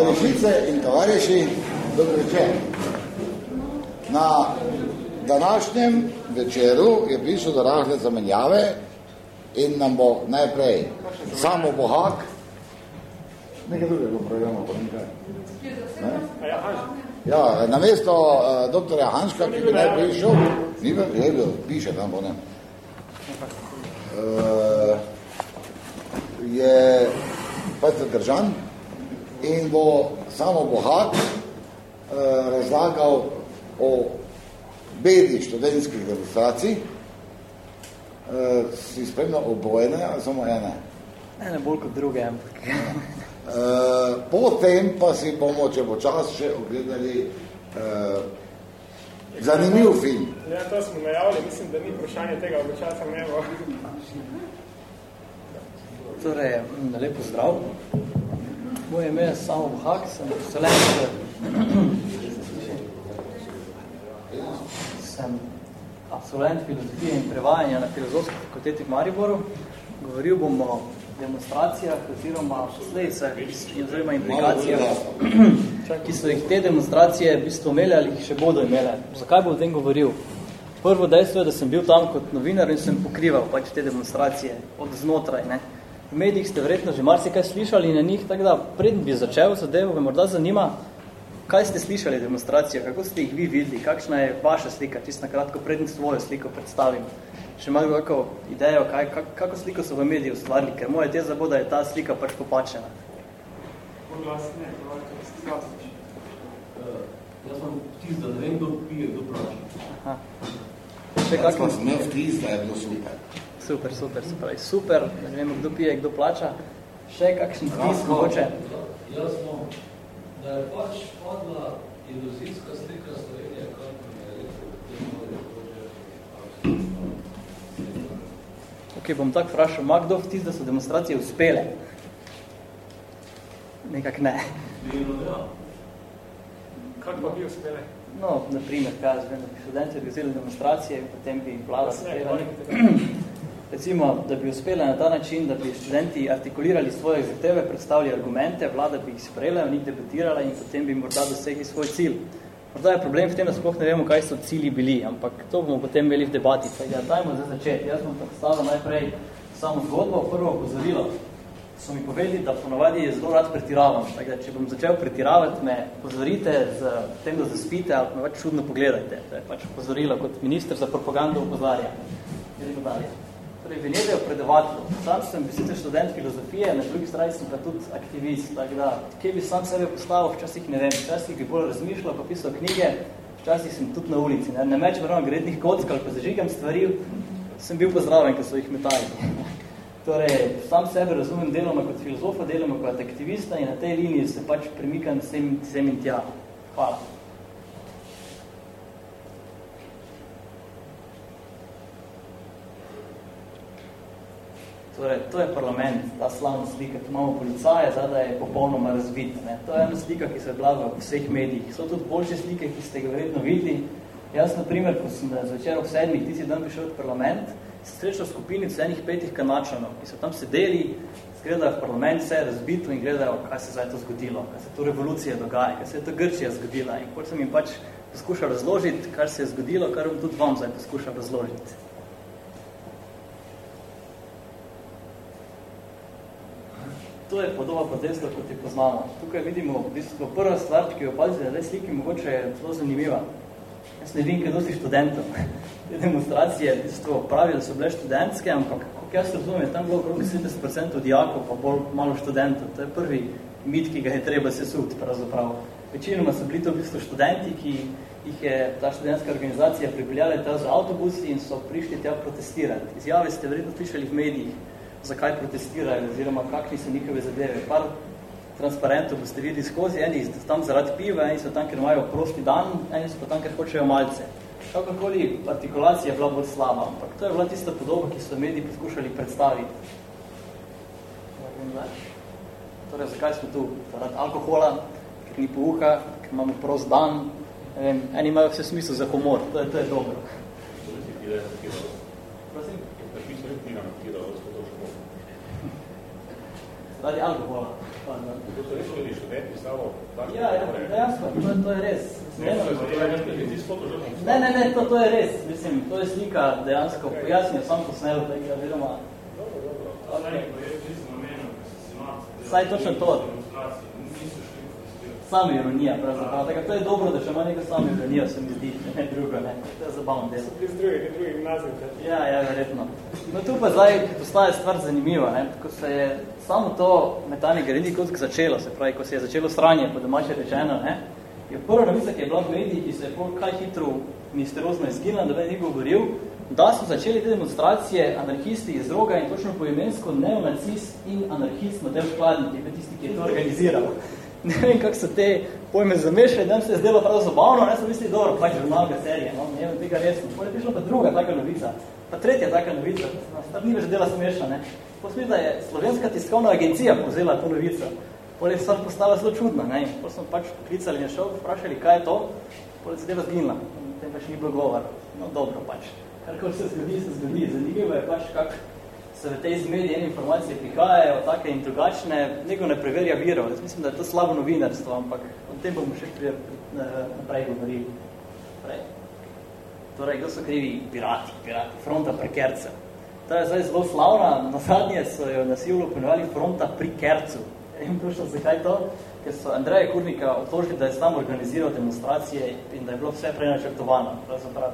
Tovarišice in tovariši, dobro večer. Na današnjem večeru je prišlo do rahle zamenjave in nam bo najprej samo bohak, nekaj drugega programa, pa nekaj. Ne? Ja, na mesto uh, doktorja Hanška, ki bi naj prišel, ni bil, je bil, piše tam, bo ne. Uh, je Petr Držan in bo samo bohat uh, razlagal o bedi študentskih demonstracij. Uh, si spremljal obojene ali samo ene? Ene bolj kot druge, ampak. Uh, potem pa si bomo, če bo čas, še ogledali uh, zanimiv film. Ja, to smo najavili, mislim, da ni vprašanje tega, ob časa ne bo. Torej, lepo zdrav. Moje ime je Samo Bohak, sem absolvent, sem absolvent filozofije in prevajanja na filozofski fakulteti v Mariboru. Govoril bom o demonstracijah oziroma posledicah oziroma implikacijah, ki so jih te demonstracije v bistvu imele ali jih še bodo imele. Zakaj bom o tem govoril? Prvo dejstvo je, da sem bil tam kot novinar in sem pokrival pač te demonstracije od znotraj. Ne. V medijih ste verjetno že marsikaj slišali na njih, tako da predn bi začel zadevo, me morda zanima, kaj ste slišali demonstracije, kako ste jih vi videli, kakšna je vaša slika, čisto na kratko predn svojo sliko predstavim. Še malo kako idejo, kaj, kak, kako sliko so v mediji ustvarili, ker moja teza bo, da je ta slika pač popačena. Odglas ne, to Jaz imam vtis, da ne vem, kdo pije, kdo plače. Aha. Še Jaz pa sem vtis, da je bilo super. Super, super, se pravi, super, da ne vemo, kdo pije, kdo plača. Še kakšen vtis mogoče? Jaz imam, da je pač padla iluzijska slika Slovenije, kar mi je Ok, bom tako vprašal, ima kdo vtis, da so demonstracije uspele? Nekak ne. ja. Kako pa bi uspeli? No, na primer, kaj jaz vem, da bi študenti organizirali demonstracije in potem bi vlada Ne, uspela. koliko Recimo, da bi uspela na ta način, da bi študenti artikulirali svoje zahteve, predstavili argumente, vlada bi jih sprejela, v njih debatirala in potem bi morda dosegli svoj cilj. Morda je problem v tem, da sploh ne vemo, kaj so cilji bili, ampak to bomo potem imeli v debati. Pa ja, dajmo zdaj začeti. Jaz bom predstavil najprej samo zgodbo, prvo opozorilo. So mi povedali, da ponovadi je zelo rad pretiravam. Tako da, če bom začel pretiravati, me pozorite z tem, da zaspite, ali me pač čudno pogledajte. To je pač pozorilo kot minister za propagando opozarja. Gremo dalje. Torej, Venedejo predavatelj. Sam sem bil sicer študent filozofije, na drugi strani sem pa tudi aktivist. Tako da, kje bi sam sebe postavil, včasih ne vem, včasih bi bolj razmišljal, pa pisal knjige, včasih sem tudi na ulici. Ne, ne mečem ravno grednih kock ali pa zažigam stvari, sem bil pa zraven, ko so jih metali. Torej, sam sebe razumem deloma kot filozofa, deloma kot aktivista in na tej liniji se pač premikam sem, sem in tja. Hvala. Torej, to je parlament, ta slavna slika, tu imamo policaje, zadaj je popolnoma razvit. Ne. To je ena slika, ki se je bila v vseh medijih. So tudi boljše slike, ki ste ga verjetno videli. Jaz, na primer, ko sem zvečer ob sedmih, tisti dan prišel v parlament, se srečal skupinico enih petih kanačanov, ki so tam sedeli, gledajo v parlament, vse je razbito in gledajo, kaj se zdaj to zgodilo, kaj se to revolucija dogaja, kaj se je to Grčija zgodila. In kot sem jim pač poskušal razložiti, kar se je zgodilo, kar bom tudi vam zdaj poskušal razložiti. To je podoba protesta, kot jo poznamo. Tukaj vidimo v bistvu prva stvar, ki jo opazite na tej sliki, mogoče je zelo zanimiva. Jaz ne vem, kaj dosti študentov. Te demonstracije v bistvu pravijo, da so bile študentske, ampak kako jaz razumem, je tam bilo okrog 70% dijakov, pa bolj malo študentov. To je prvi mit, ki ga je treba sesuti, pravzaprav. Večinoma so bili to v bistvu študenti, ki jih je ta študentska organizacija pripeljala z avtobusi in so prišli tja protestirati. Izjave ste verjetno slišali v medijih, zakaj protestirajo oziroma kakšni so njihove zadeve. Par transparentov boste videli skozi, eni so tam zaradi piva, eni so tam, ker imajo prosti dan, eni so pa tam, ker hočejo malce. Kakorkoli artikulacija je bila bolj slaba, ampak to je bila tista podoba, ki so mediji poskušali predstaviti. Torej, zakaj smo tu? Zaradi alkohola, ker ni pouka, ker imamo prost dan, eni imajo vse smisel za humor, to je, to je dobro. Zaradi alkohola. To so res tudi študenti samo tako? Ja, ja, dejansko, to, to je res. Ne, ne, ne, ne to, to je res. Mislim, to je slika dejansko pojasnil, sam posnel tega, oziroma... Saj točno to. Samo ironija, pravzaprav. Tako, to je dobro, da še ima nekaj samo ironijo, se mi zdi, ne drugo, ne. To je zabavno delo. So bliz drugi, drugi gimnazij. Ja, ja, verjetno. No, tu pa zdaj postaje stvar zanimiva, ne. Ko se je samo to metanje gredni kot začelo, se pravi, ko se je začelo stranje, po domače rečeno, ne, je prva novica, ki je bila v mediji, ki se je pol kaj hitro misterozno izginila, da ni govoril, da so začeli te demonstracije anarhisti iz roga in točno poimensko neonacist in anarhist Matej Škladnik, je tisti, ki je to organiziral ne vem, kako so te pojme zamešali, da se je zdelo prav zabavno, ne so mislili, dobro, pač žurnalka serija, no, ne vem tega resno. Potem je prišla pa druga taka novica, pa tretja taka novica, star ni več dela smešna, ne. Posmi, da je slovenska tiskovna agencija povzela to novico. Potem je stvar postala zelo čudna, ne. Potem smo pač klicali in šel, vprašali, kaj je to, potem se dela zginila, potem pač ni bilo govor. No, dobro pač. Kar se zgodi, se zgodi. Zanimivo je pač, kak se v tej zmeri ene informacije prihajajo, take in drugačne, nego ne preverja virov. Jaz mislim, da je to slabo novinarstvo, ampak o tem bomo še prije, naprej govorili. Prej. Torej, kdo so krivi? Pirati, pirati, fronta prekercev. To je zdaj zelo slavna, na zadnje so jo nasilno ponovali fronta pri Kercu. In točno zakaj to? Ker so Andreja Kurnika obtožili, da je sam organiziral demonstracije in da je bilo vse prenačrtovano.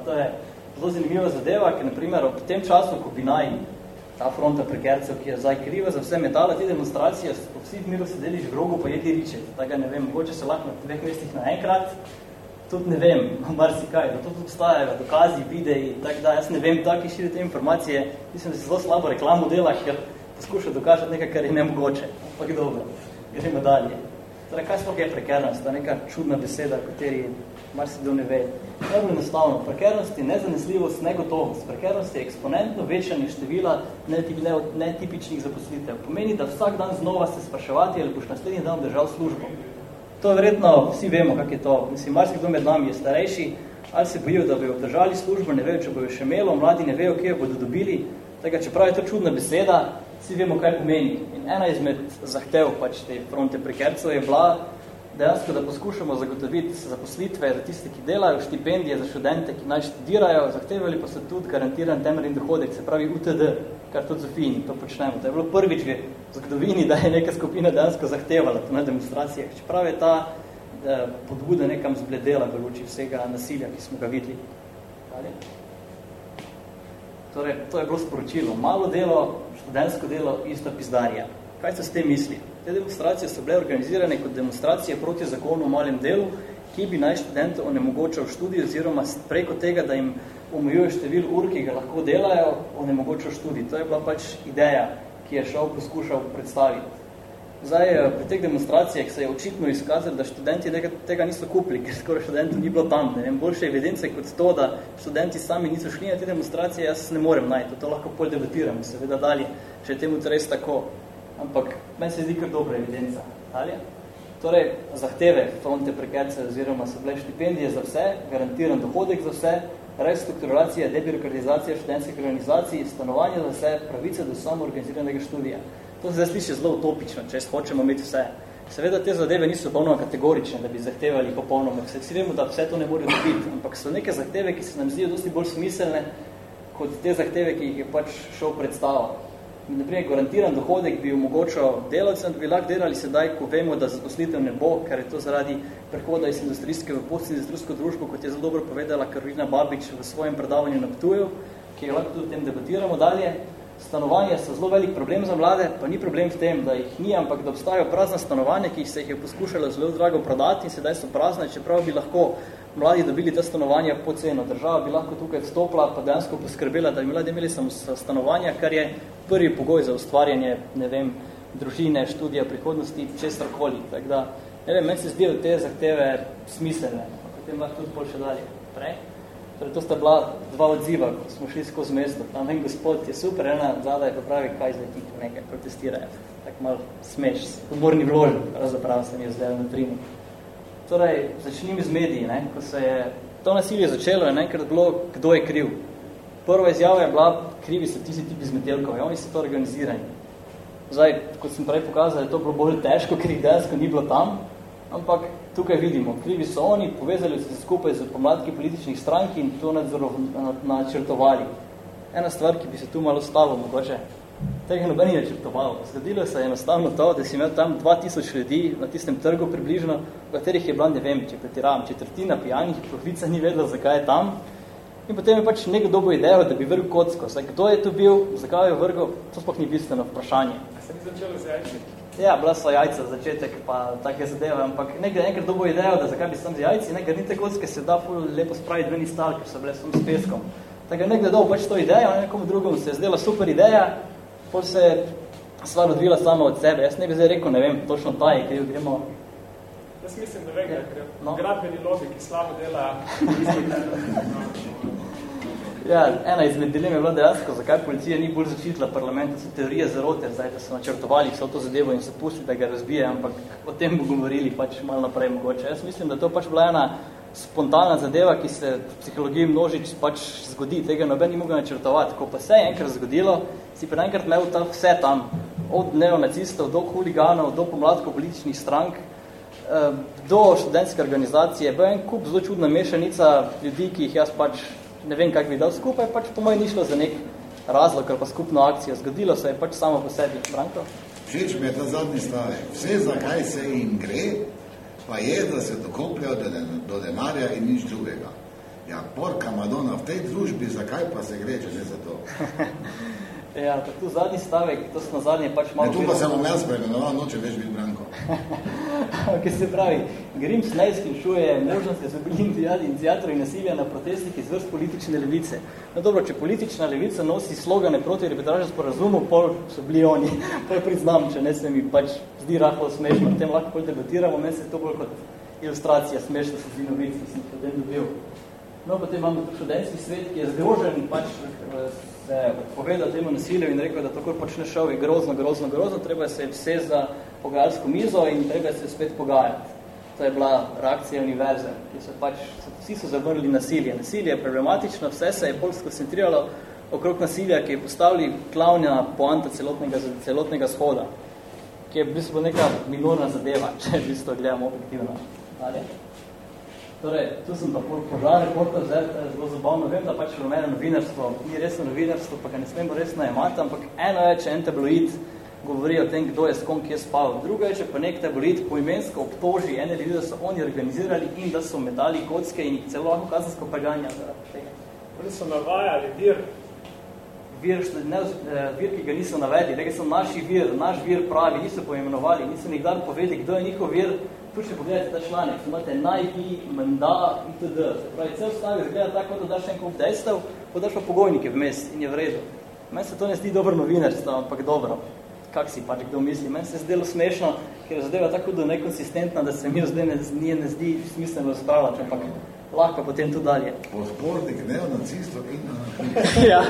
To je zelo zanimiva zadeva, ker naprimer ob tem času, ko bi naj ta fronta prekercev, ki je zdaj kriva za vse metale, te demonstracije, po vsih miru sedeli že v rogu pa jedi riče. Tako ne vem, mogoče se lahko na dveh mestih naenkrat, tudi ne vem, mar si kaj, da tudi obstajajo, dokazi, videi, tako da jaz ne vem, taki širi te informacije, mislim, da se zelo slabo reklamo dela, ker poskuša dokažati nekaj, kar je nemogoče. Ampak dobro, gremo dalje. Torej, kaj sploh je prekernost? Je neka čudna beseda, kateri mar se ne ve. Najbolj enostavno, prekernost je nezanesljivost, negotovost. Prekernost je eksponentno večanje števila netipičnih zaposlitev. Pomeni, da vsak dan znova se spraševati, ali boš naslednji dan držal službo. To je verjetno, vsi vemo, kak je to. Mislim, marsikdo med nami je starejši, ali se bojijo, da bi obdržali službo, ne vejo, če bojo še imelo, mladi ne vejo, kje bodo dobili. Tega, čeprav je to čudna beseda, vsi vemo, kaj pomeni. In ena izmed zahtev pač te fronte prekercev je bila, dejansko, da poskušamo zagotoviti zaposlitve za tiste, ki delajo, štipendije za študente, ki naj študirajo, zahtevali pa so tudi garantiran temeljni dohodek, se pravi UTD, kar tudi Zofini to počnemo. To je bilo prvič v zgodovini, da je neka skupina dejansko zahtevala to na demonstracijah. Čeprav je ta podbuda nekam zbledela v luči vsega nasilja, ki smo ga videli. Ali? Torej, to je bilo sporočilo. Malo delo, študentsko delo, isto pizdarija. Kaj se s tem misli? Te demonstracije so bile organizirane kot demonstracije proti zakonu o malem delu, ki bi naj študente onemogočal študij oziroma preko tega, da jim omejuje števil ur, ki ga lahko delajo, onemogočal študij. To je bila pač ideja, ki je šel poskušal predstaviti. Zdaj, eh, pri teh demonstracijah se je očitno izkazali, da študenti tega niso kupili, ker skoraj študentov ni bilo tam. Ne vem, boljše evidence kot to, da študenti sami niso šli na te demonstracije, jaz ne morem najti. To lahko pol debatiramo, seveda dalje, če je temu res tako ampak meni se zdi kar dobra evidenca. Ali? Torej, zahteve fronte prekerce oziroma so bile štipendije za vse, garantiran dohodek za vse, restrukturacija, debirokratizacija študentskih organizacij, stanovanje za vse, pravice do samoorganiziranega študija. To se zdaj sliši zelo utopično, če hočemo imeti vse. Seveda te zadeve niso popolnoma kategorične, da bi zahtevali popolnoma. Vsi vemo, da vse to ne more dobiti, ampak so neke zahteve, ki se nam zdijo dosti bolj smiselne, kot te zahteve, ki jih je pač šel predstavljati naprimer, garantiran dohodek bi omogočal delavcem, da bi lahko delali sedaj, ko vemo, da zaposlitev ne bo, ker je to zaradi prehoda iz industrijske v postindustrijsko družbo, kot je zelo dobro povedala Karolina Babič v svojem predavanju na Ptuju, ki je lahko tudi o tem debatiramo dalje. Stanovanja so zelo velik problem za mlade, pa ni problem v tem, da jih ni, ampak da obstajajo prazna stanovanja, ki se jih je poskušalo zelo drago prodati in sedaj so prazne, čeprav bi lahko mladi dobili ta stanovanja po ceno. Država bi lahko tukaj vstopila, pa dejansko poskrbela, da bi mladi imeli samo stanovanja, kar je prvi pogoj za ustvarjanje, ne vem, družine, študija, prihodnosti, česarkoli. Tako da, ne vem, meni se zdijo te zahteve smiselne, potem lahko tudi pol še dalje. Prej? Torej, to sta bila dva odziva, ko smo šli skozi mesto. Tam en gospod je super, ena zadaj pa pravi, kaj zdaj ti nekaj protestirajo. Tako malo smeš, umorni vložen, pravzaprav se mi je zdaj na primu. Torej, začnim z mediji, ne? ko se je to nasilje začelo, je nekrat bilo, kdo je kriv. Prva izjava je bila, krivi so tisti tipi z metelkov, oni so to organizirani. Zdaj, kot sem prej pokazal, je to bilo bolj težko, ker jih dejansko ni bilo tam, ampak tukaj vidimo, krivi so oni, povezali se skupaj z pomladki političnih strank in to načrtovali. Ena stvar, ki bi se tu malo stalo, mogoče, tega noben je načrtoval. Zgodilo se je enostavno to, da si imel tam 2000 ljudi na tistem trgu približno, v katerih je bila, ne vem, če pretiravam, četrtina pijanih, profica ni vedela, zakaj je tam, In potem je pač nekdo dobo idejo, da bi vrgel kocko. Zdaj, kdo je to bil, zakaj je vrgel, to sploh ni bistveno vprašanje. A se ni začelo z jajci? Ja, bila so jajca začetek, pa take zadeve, ampak nekaj enkrat dobo idejo, da zakaj bi sem z jajci, nekaj ni te kocke se da ful lepo spraviti ven iz tal, ker so bile sem s peskom. Tako nekaj dobo pač to idejo, nekomu drugom se je zdela super ideja, pol se je stvar odvila sama od sebe. Jaz ne bi zdaj rekel, ne vem, točno ta je, kaj gremo Jaz mislim, da vega, ker No. gradbeni lobby, ki slabo dela, Ja, ena izmed dilem je bila dejansko, zakaj policija ni bolj začitila parlamenta, so teorije zarote, zdaj, da so načrtovali vso to zadevo in se pustili, da ga razbije, ampak o tem bo govorili pač malo naprej mogoče. Jaz mislim, da to pač bila ena spontana zadeva, ki se v psihologiji množič pač zgodi, tega noben ni mogel načrtovati. Ko pa se je enkrat zgodilo, si pa enkrat imel ta vse tam, od neonacistov do huliganov, do pomladkov političnih strank, eh, do študentske organizacije, bo en kup zelo čudna mešanica ljudi, ki jih jaz pač ne vem, kak bi dal skupaj, pač po mojem ni šlo za nek razlog ali pa skupno akcijo. Zgodilo se je pač samo po sebi. Branko? Všeč mi je ta zadnji stavek. Vse, zakaj se jim gre, pa je, da se dokopljajo do, de, do denarja in nič drugega. Ja, porka Madonna, v tej družbi, zakaj pa se gre, če ne za to? Ja, tu zadnji stavek, to smo zadnje pač malo... Ne, tu pa se bom jaz preimenoval, noče več biti Branko. Ki se pravi, Grims ne izključuje možnosti, da so bili inicijatorji nasilja na protestih iz vrst politične levice. No dobro, če politična levica nosi slogane proti arbitražnem sporazumu, pol so bili oni, pol priznam, če ne se mi pač zdi rahlo smešno, tem lahko bolj debatiramo, meni se to bolj kot ilustracija smešno se zdi novic, ki sem potem dobil. No, potem imamo tu študentski svet, ki je zgrožen pač se povedal temu nasilju in rekel, da tako počne šel, je grozno, grozno, grozno, treba se vse za pogajalsko mizo in treba se spet pogajati. To je bila reakcija univerze, ki so pač, vsi so zavrnili nasilje. Nasilje je problematično, vse se je bolj skoncentriralo okrog nasilja, ki je postavili glavna poanta celotnega, celotnega shoda, ki je v bistvu neka minorna zadeva, če v bistvu gledamo objektivno. Dalje. Torej, tu sem pa požar reporter, zdaj je zelo zabavno. Vem, da pač rumeno novinarstvo ni resno novinarstvo, pa ga ne smemo resno imati, ampak eno je, če en tabloid govori o tem, kdo je s kom kje spal. Druga je, če pa nek tabloid poimensko obtoži ene ljudi, da so oni organizirali in da so metali kocke in jih celo lahko kazensko preganja oni so navajali vir, Vir, ne, eh, vir, ki ga niso navedli, rekli so naši vir, naš vir pravi, niso poimenovali, niso nikdar povedali, kdo je njihov vir, tu še pogledajte ta članek, imate najbi, menda, itd. Se pravi, cel stavek zgleda tako, da daš en kup dejstev, podaš pa pogojnike vmes in je v redu. Meni se to ne zdi dobro novinarstvo, ampak dobro. Kak si pač kdo misli? Meni se zdelo smešno, ker je zadeva tako do nekonsistentna, da se mi zdaj ne, ne, ne zdi smiselno razpravljati, ampak lahko potem tu dalje. Podpornik neonacistov in anarhistov. ja,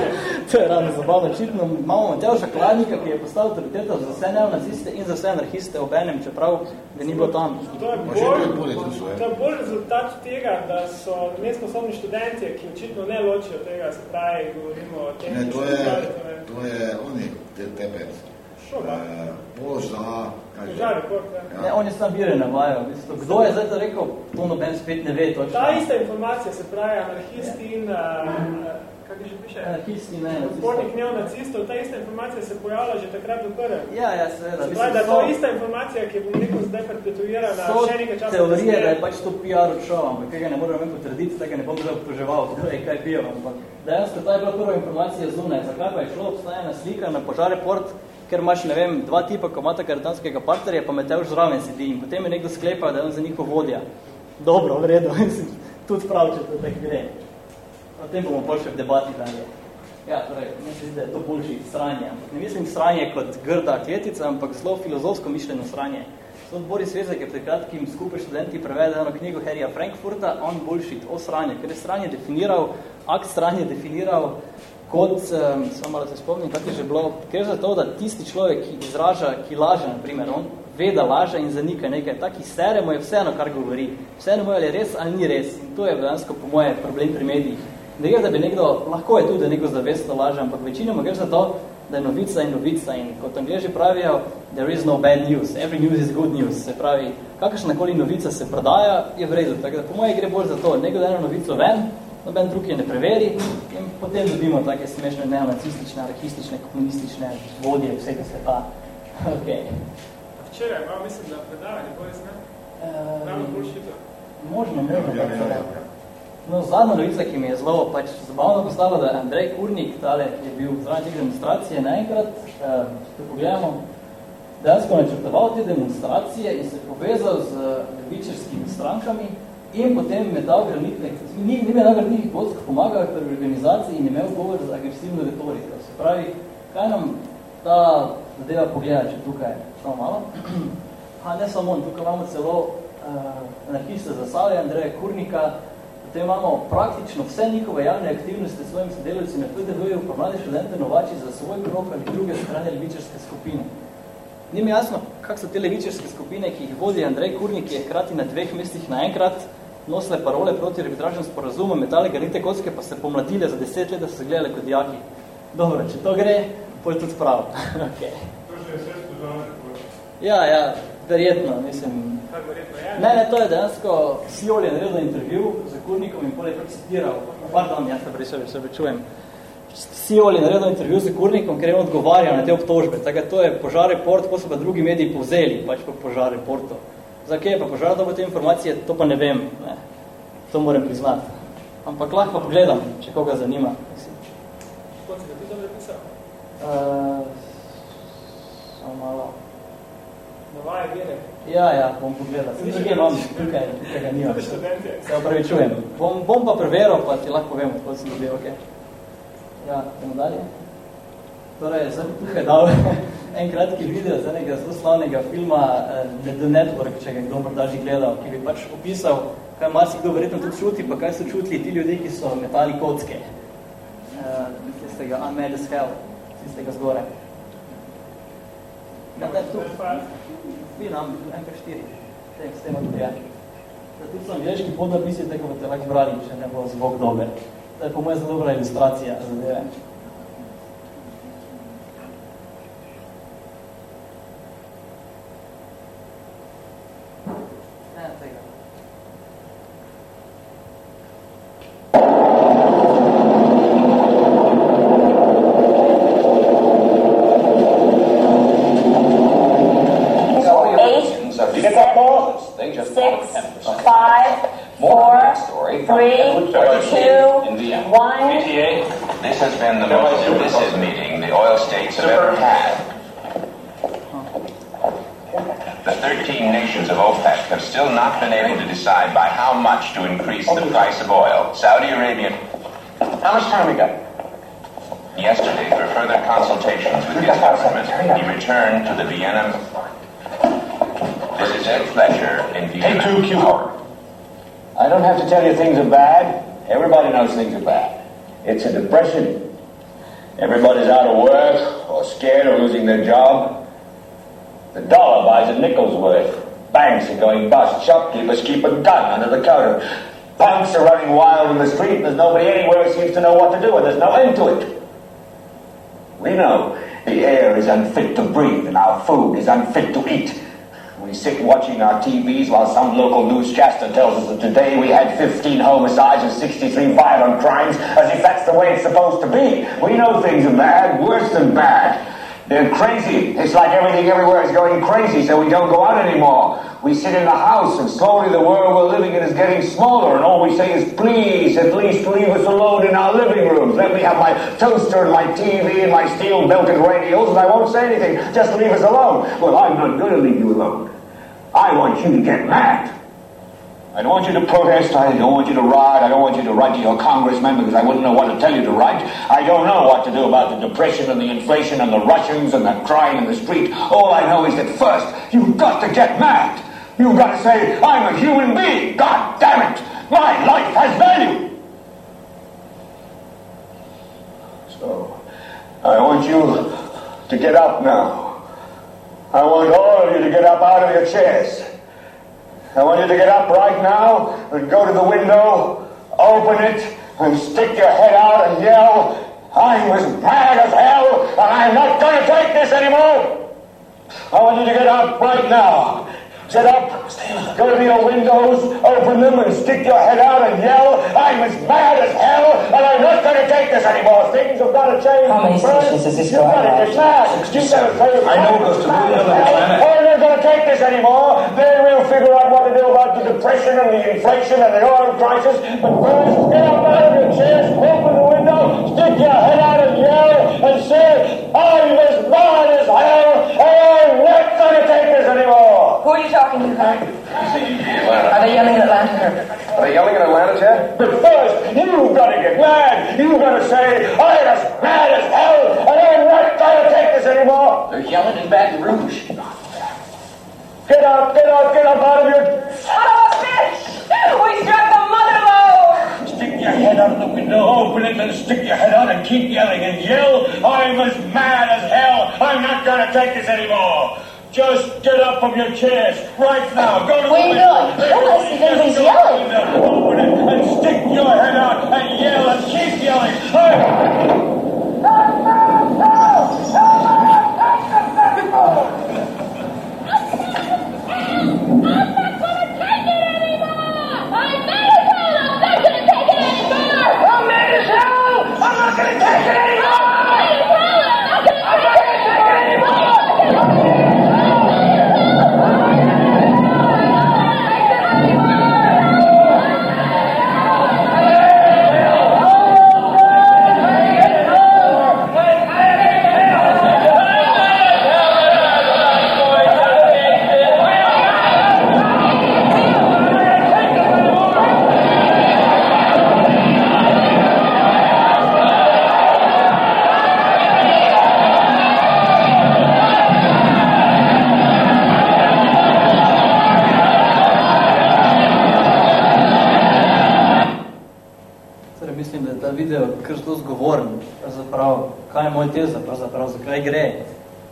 to je ravno zabavno. Očitno imamo Matjaža Kladnika, ki je postal avtoriteta za vse neonaciste in za vse anarhiste ob enem, čeprav ga ni bilo tam. To je bolj, bolj so, to je bolj rezultat tega, da so nesposobni študentje, ki očitno ne ločijo tega, se pravi, govorimo o tem, Ne, to je, to je oni, te, tepec. Poža, kaj že? Požar report, ja. Ne, on je sam vire navajal. Kdo je zdaj to rekel, to noben spet ne ve točno. Ta ista informacija, se pravi anarhisti in, uh, kaj že piše? Anarhisti, ne, nacisti. neonacistov, ta ista informacija se pojavlja že takrat v prvem. Ja, ja, seveda. Se pravi, da je to so- ista informacija, ki je bom rekel zdaj perpetuirana So še nekaj časa. teorije, kasneje. da je pač to PR odšel, ampak tega ne moram vem potrditi, tega ne bom zdaj obtoževal, torej kaj pijo, ampak dejansko ta je bila prva informacija zunaj. Zakaj pa je šlo, obstaja ena slika na požar report, ker imaš, ne vem, dva tipa, ko imata karatanskega partnerja, pa Matevž zraven sedi in potem je nekdo sklepal, da je on za njihov vodja. Dobro, v redu, tudi prav, če to tako gre. O tem bomo bolj še v debati dalje. Ja, torej, mislim, da je to boljši sranje. Ampak ne mislim sranje kot grda kletica, ampak zelo filozofsko mišljeno sranje. Gospod Boris Vezek je pred kratkim skupaj študenti prevedel eno knjigo Harryja Frankfurta On Bullshit, o sranje, ker je sranje definiral, akt sranje definiral kot, um, samo malo se spomnim, kako je že bilo, ker za to, da tisti človek, ki izraža, ki laže, na primer, on ve, da laže in zanika nekaj, taki sere mu je vseeno, kar govori. Vseeno mu je ali res ali ni res. In to je dejansko po moje problem pri medijih. Ne gre, da bi nekdo, lahko je tudi, da neko zavestno laže, ampak večinoma gre za to, da je novica in novica in kot angliži pravijo, there is no bad news, every news is good news, se pravi, kakršnakoli novica se prodaja, je v redu, tako da po moje gre bolj za to, nekaj eno novico ven, noben drug je ne preveri in potem dobimo take smešne neonacistične, anarhistične, komunistične vodje vsega sveta. Okay. Včeraj, ma, mislim, da predavanje, bolj zna? Uh, Ravno bolj. Možno, možno. Ja, ja, ja. No, zadnja novica, ki mi je zelo pač zabavno postala, da je Andrej Kurnik, tale, ki je bil zraven teh demonstracije, naenkrat, eh, če pogledamo, dejansko načrtoval te demonstracije in se povezal z levičarskimi strankami in potem metal granitne, ni, ni imel granitnih podsk, pomagal pri organizaciji in imel govor za agresivno retoriko. Se pravi, kaj nam ta zadeva pogleda, če tukaj samo malo? Ha, ne samo on, tukaj imamo celo uh, anarhiste za Sale, Andreja Kurnika, Potem imamo praktično vse njihove javne aktivnosti s svojim sodelovci na PDV-ju, pa mlade študente novači za svoj krok ali druge strane levičarske skupine. Ni mi jasno, kak so te levičarske skupine, ki jih vodi Andrej Kurnik, ki je hkrati na dveh mestih naenkrat nosile parole proti arbitražnem sporazumu, metale granite kocke, pa se pomladile za deset let, da so se gledali kot dijaki. Dobro, če to gre, poj tudi prav. okay. Ja, ja, verjetno, mislim. Ne, ne, to je dejansko Siol je naredil intervju z Kurnikom in poleg citiral. Pardon, jaz se prišel, se čujem. Siol je naredil intervju z Kurnikom, ker je odgovarjal na te obtožbe. Tako to je požar report, ko so pa drugi mediji povzeli, pač pa požar reporto. Za kje je pa požar dobo te informacije, to pa ne vem. Ne. To moram priznati. Ampak lahko pogledam, če koga zanima. Kot si ga ti dobro pisal? Uh, samo malo. Navaje vire. Ja, ja, bom pogledal. Sem tukaj imam, tukaj, tukaj ga nimam. Se opravičujem. Bom, bom pa preveril, pa ti lahko vem, odkud sem dobil, ok. Ja, idemo dalje. Torej, sem tukaj dal en kratki video z enega zelo slavnega filma uh, The Network, če ga kdo morda že gledal, ki bi pač opisal, kaj marsi kdo verjetno tudi čuti, pa kaj so čutili ti ljudje, ki so metali kocke. Uh, tistega Unmade as Hell, tistega zgore. Ja, da je tu vi nam MP4, tem, s tem odprijati. Da tudi so angliški podnapisi, tako boste lahko brali, če ne bo zvok dober. To je po mojem zelo dobra ilustracija zadeve. time. Yesterday, for further consultations with his government, he returned to the Vienna. This is Ed Fletcher in Vienna. Hey, Q Harbor. I don't have to tell you things are bad. Everybody knows things are bad. It's a depression. Everybody's out of work or scared of losing their job. The dollar buys a nickel's worth. Banks are going bust. Shopkeepers keep a gun under the counter. Punks are running wild in the street, and there's nobody anywhere who seems to know what to do, and there's no end to it. We know the air is unfit to breathe, and our food is unfit to eat. We sit watching our TVs while some local newscaster tells us that today we had 15 homicides and 63 violent crimes, as if that's the way it's supposed to be. We know things are bad, worse than bad. They're crazy. It's like everything everywhere is going crazy, so we don't go out anymore. We sit in the house, and slowly the world we're living in is getting smaller, and all we say is, please, at least leave us alone in our living rooms. Let me have my toaster and my TV and my steel-belted radios, and I won't say anything. Just leave us alone. Well, I'm not going to leave you alone. I want you to get mad. I don't want you to protest. I don't want you to riot. I don't want you to write to your congressman because I wouldn't know what to tell you to write. I don't know what to do about the depression and the inflation and the Russians and the crime in the street. All I know is that first, you've got to get mad. You've got to say, I'm a human being. God damn it. My life has value. So, I want you to get up now. I want all of you to get up out of your chairs. I want you to get up right now and go to the window, open it, and stick your head out and yell, I'm as mad as hell, and I'm not going to take this anymore. I want you to get up right now. Get up, go to your windows, open them, and stick your head out and yell, I'm as mad as hell, and I'm not going to take this anymore. Things have got to change. How many Brian. stations does this You've go got to on? get mad. You've got to say, I know it goes to I'm the other mad as hell. planet. I'm not going to take this anymore. Then we'll figure out what to do about the depression and the inflation and the oil crisis. But first, get up out of your chairs, open the window, stick your head out and yell, and say, I'm as mad as hell, and I'm not going to take this anymore. Who are you talking to, Clark? Are they yelling in Atlanta? Are they yelling in Atlanta, Chad? But first, you've got to get mad. You've got to say, I'm as mad as hell, and I'm not going to take this anymore. They're yelling in Baton Rouge. Get up, get up, get up out of your... Oh, bitch! We struck the mother lode! Stick your head out of the window, open it, and stick your head out and keep yelling and yell, I'm as mad as hell. I'm not going to take this anymore. Just get up from your chairs right now. Go to Where the you window. going? I wanna see if anybody's Just go to the yelling. Open it and stick your head out and yell and keep yelling. I'm- mislim, da je ta video kar zelo zgovoren, pravzaprav, kaj je moja teza, pravzaprav, zakaj gre.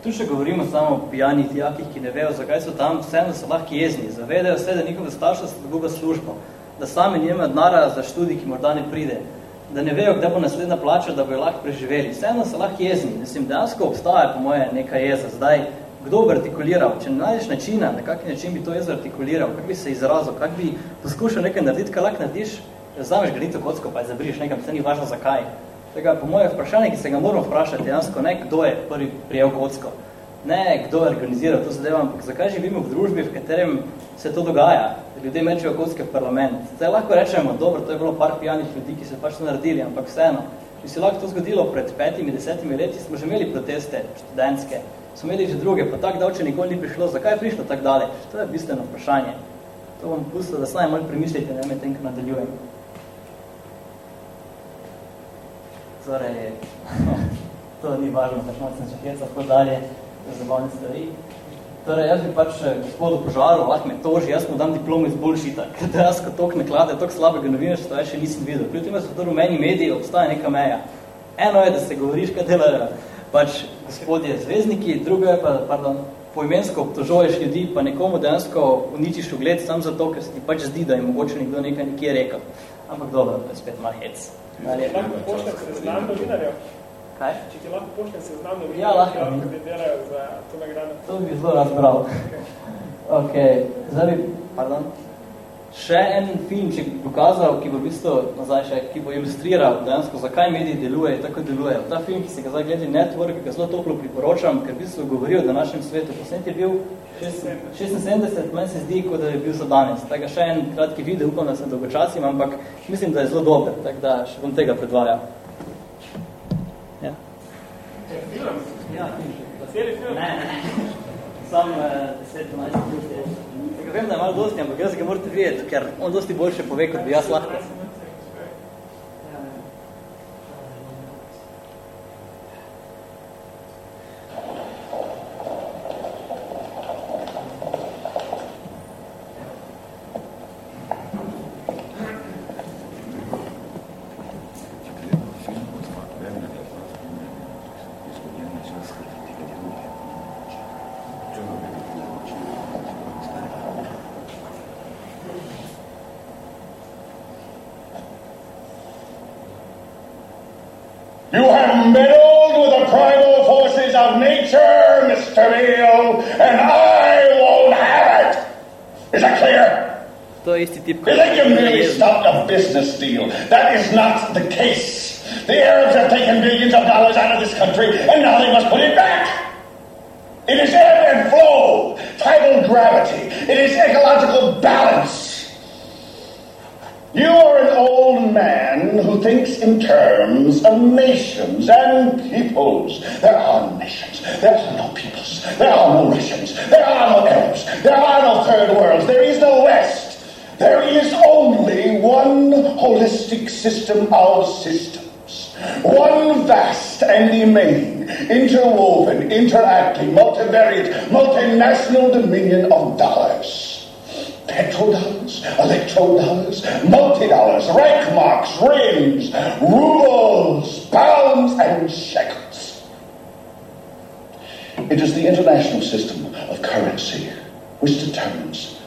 Tu še govorimo samo o pijanih dijakih, ki ne vejo, zakaj so tam, vseeno so lahko jezni, zavedajo se, da njihove starša so druga službo, da sami nimajo denarja za študij, ki morda ne pride, da ne vejo, kdaj bo naslednja plača, da bojo lahko preživeli. Vseeno so lahko jezni. Mislim, dejansko obstaja po moje neka jeza. Zdaj, kdo bi artikuliral? Če ne najdeš načina, na kak način bi to jezo artikuliral, kak bi se izrazil, kak bi poskušal nekaj narediti, kaj lahko narediš, vzameš granito kocko, pa je zabriješ nekam, se ni važno zakaj. Tega, po moje vprašanje, ki se ga moramo vprašati, dejansko ne, kdo je prvi prijel kocko, ne, kdo je organiziral to zadevo, ampak zakaj živimo v družbi, v katerem se to dogaja, da ljudje mečejo kocke v parlament. Zdaj lahko rečemo, dobro, to je bilo par pijanih ljudi, ki so pač to naredili, ampak vseeno, če se lahko to zgodilo pred petimi, desetimi leti, smo že imeli proteste študentske, smo imeli že druge, pa tak davče nikoli ni prišlo, zakaj je prišlo tako daleč? To je bistveno vprašanje. To bom pustil, da saj malo premislite, ne med tem, ko nadaljujem. Torej, to ni važno, tako malo sem čakec, tako dalje, za zabavne stvari. Torej, jaz bi pač eh, gospodu požaru, lahko me toži, jaz mu dam diplomo iz bullshita, ker dejansko tok ne klade, tok slabega novinarstva, jaz še nisem videl. Kljub temu, da so to rumeni mediji, obstaja neka meja. Eno je, da se govoriš, kaj delajo pač gospodje zvezdniki, drugo je pa, pardon, poimensko obtožuješ ljudi, pa nekomu dejansko uničiš ugled sam zato, ker se ti pač zdi, da je mogoče nekdo nekaj nekje rekel. Ampak dobro, to je spet malo hec. Lahko pošljem seznam novinarjev? Kaj? Če ti lahko pošljem seznam novinarjev, Ja, lahko. lahko kandidirajo za to nagrado. To bi zelo razbral. Ok, zdaj bi, pardon, še en film, če bi pokazal, ki bo v bistvu, nazaj še, ki bo ilustriral dejansko, zakaj mediji delujejo, tako delujejo. Ta film, ki se ga zdaj gledi Network, ga zelo toplo priporočam, ker v bistvu govori o današnjem svetu. Posnet je bil 76, meni se zdi, kot da je bil za danes. Tako še en kratki video, upam, da se dolgočasim, ampak mislim, da je zelo dober, tako da še bom tega predvajal. Ja. Film? Ja, film. Celi film? Ne, ne. Sam uh, 10-12 minut vem, da je malo dosti, ampak jaz ga morate videti, ker on dosti boljše pove, kot bi jaz lahko. Meddled with the primal forces of nature, Mr. Beale, and I won't have it. Is that clear? To je isti tip, You think you merely stopped a business deal? That is not the case. The Arabs have taken billions of dollars out of this country, and now they must put it back. It is ebb and flow, tidal gravity. It is ecological balance. You are an old man who thinks in terms of nations and peoples. There are nations. There are no peoples. There are no Russians. There are no Arabs. There are no third worlds. There is no West. There is only one holistic system of systems. One vast and immane, interwoven, interacting, multivariate, multinational dominion of dollars petrodollars, electrodollars, multi-dollars, rank marks, rims, rubles, pounds, and shekels. It is the international system of currency which determines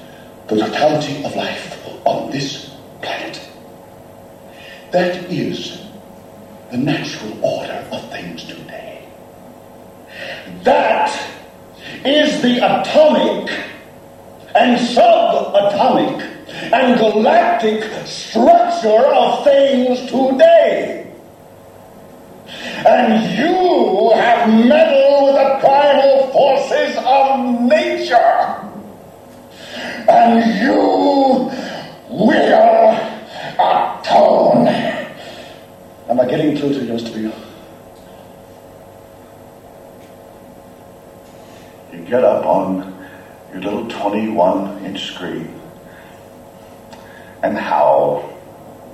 the totality of life on this planet. That is the natural order of things today. That is the atomic and subatomic and galactic structure of things today. And you have meddled with the primal forces of nature. And you will atone. Am I getting through to you, Mr. Beale? You get up on your little 21 inch screen and howl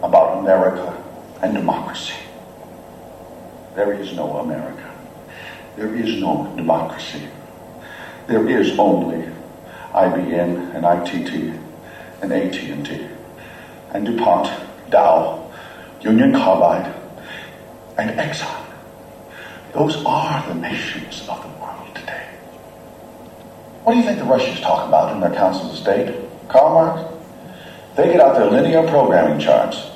about America and democracy. There is no America. There is no democracy. There is only IBM and ITT and AT&T and DuPont, Dow, Union Carbide, and Exxon. Those are the nations of the. What do you think the Russians talk about in their councils of state? Karl Marx? They get out their linear programming charts,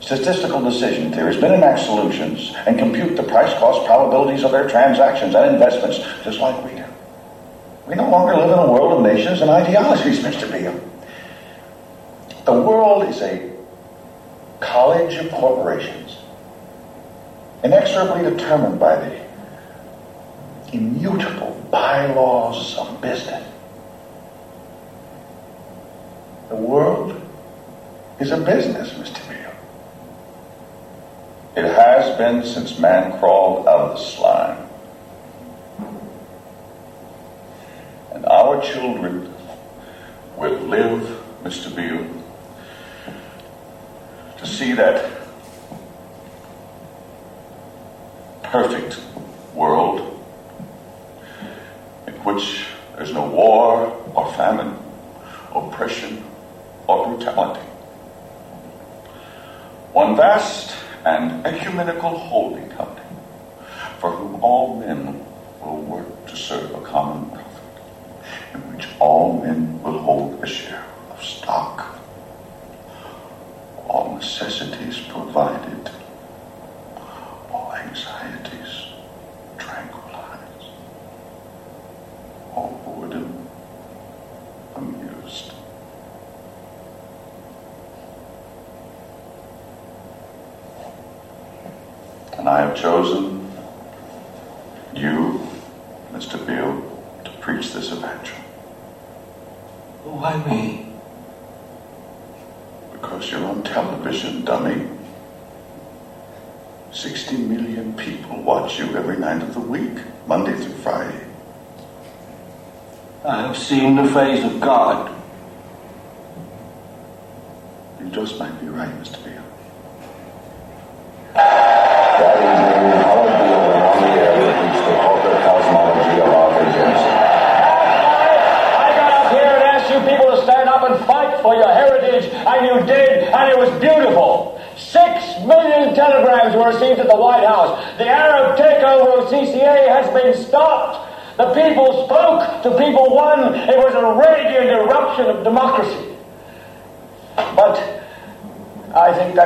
statistical decision theories, Minimax solutions, and compute the price cost probabilities of their transactions and investments, just like we do. We no longer live in a world of nations and ideologies, Mr. Beale. The world is a college of corporations, inexorably determined by the immutable bylaws of business. The world is a business, Mr. Beale. It has been since man crawled out of the slime. And our children will live, Mr. Beale, to see that perfect world in which there's no war or famine, oppression or brutality. One vast and ecumenical holding company for whom all men will work to serve a common profit, in which all men will hold a share of stock, all necessities provided, I have seen the face of God.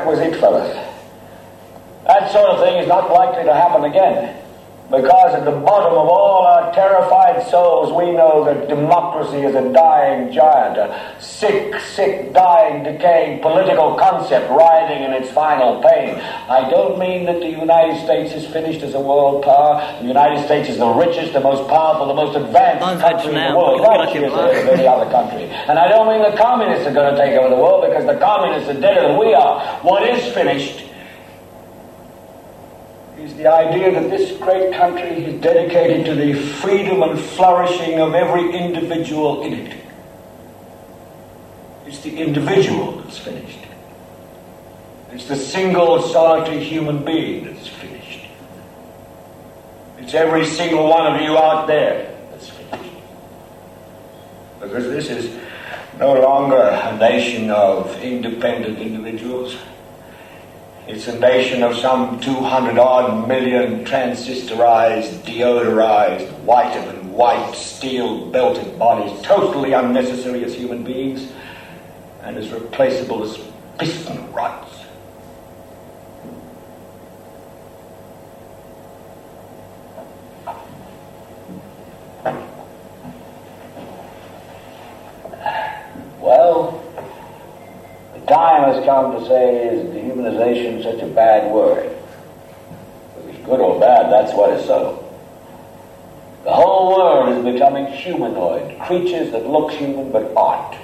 Was it, fellas. That sort of thing is not likely to happen again. Because at the bottom of all our terrified souls, we know that democracy is a dying giant, a sick, sick, dying, decaying political concept writhing in its final pain. I don't mean that the United States is finished as a world power. The United States is the richest, the most powerful, the most advanced country in the world, ahead of any other country. And I don't mean the communists are going to take over the world because the communists are deader than we are. What is finished is the idea that this great country is dedicated to the freedom and flourishing of every individual in it. It's the individual that's finished. It's the single solitary human being that's finished. It's every single one of you out there that's finished. Because this is no longer a nation of independent individuals. It's a nation of some 200 odd million transistorized, deodorized, whiter than white, steel belted bodies, totally unnecessary as human beings and as replaceable as piston rods. Well, the time has come to say, is dehumanization such a bad word? It's good or bad, that's what is so. The whole world is becoming humanoid, creatures that look human but aren't.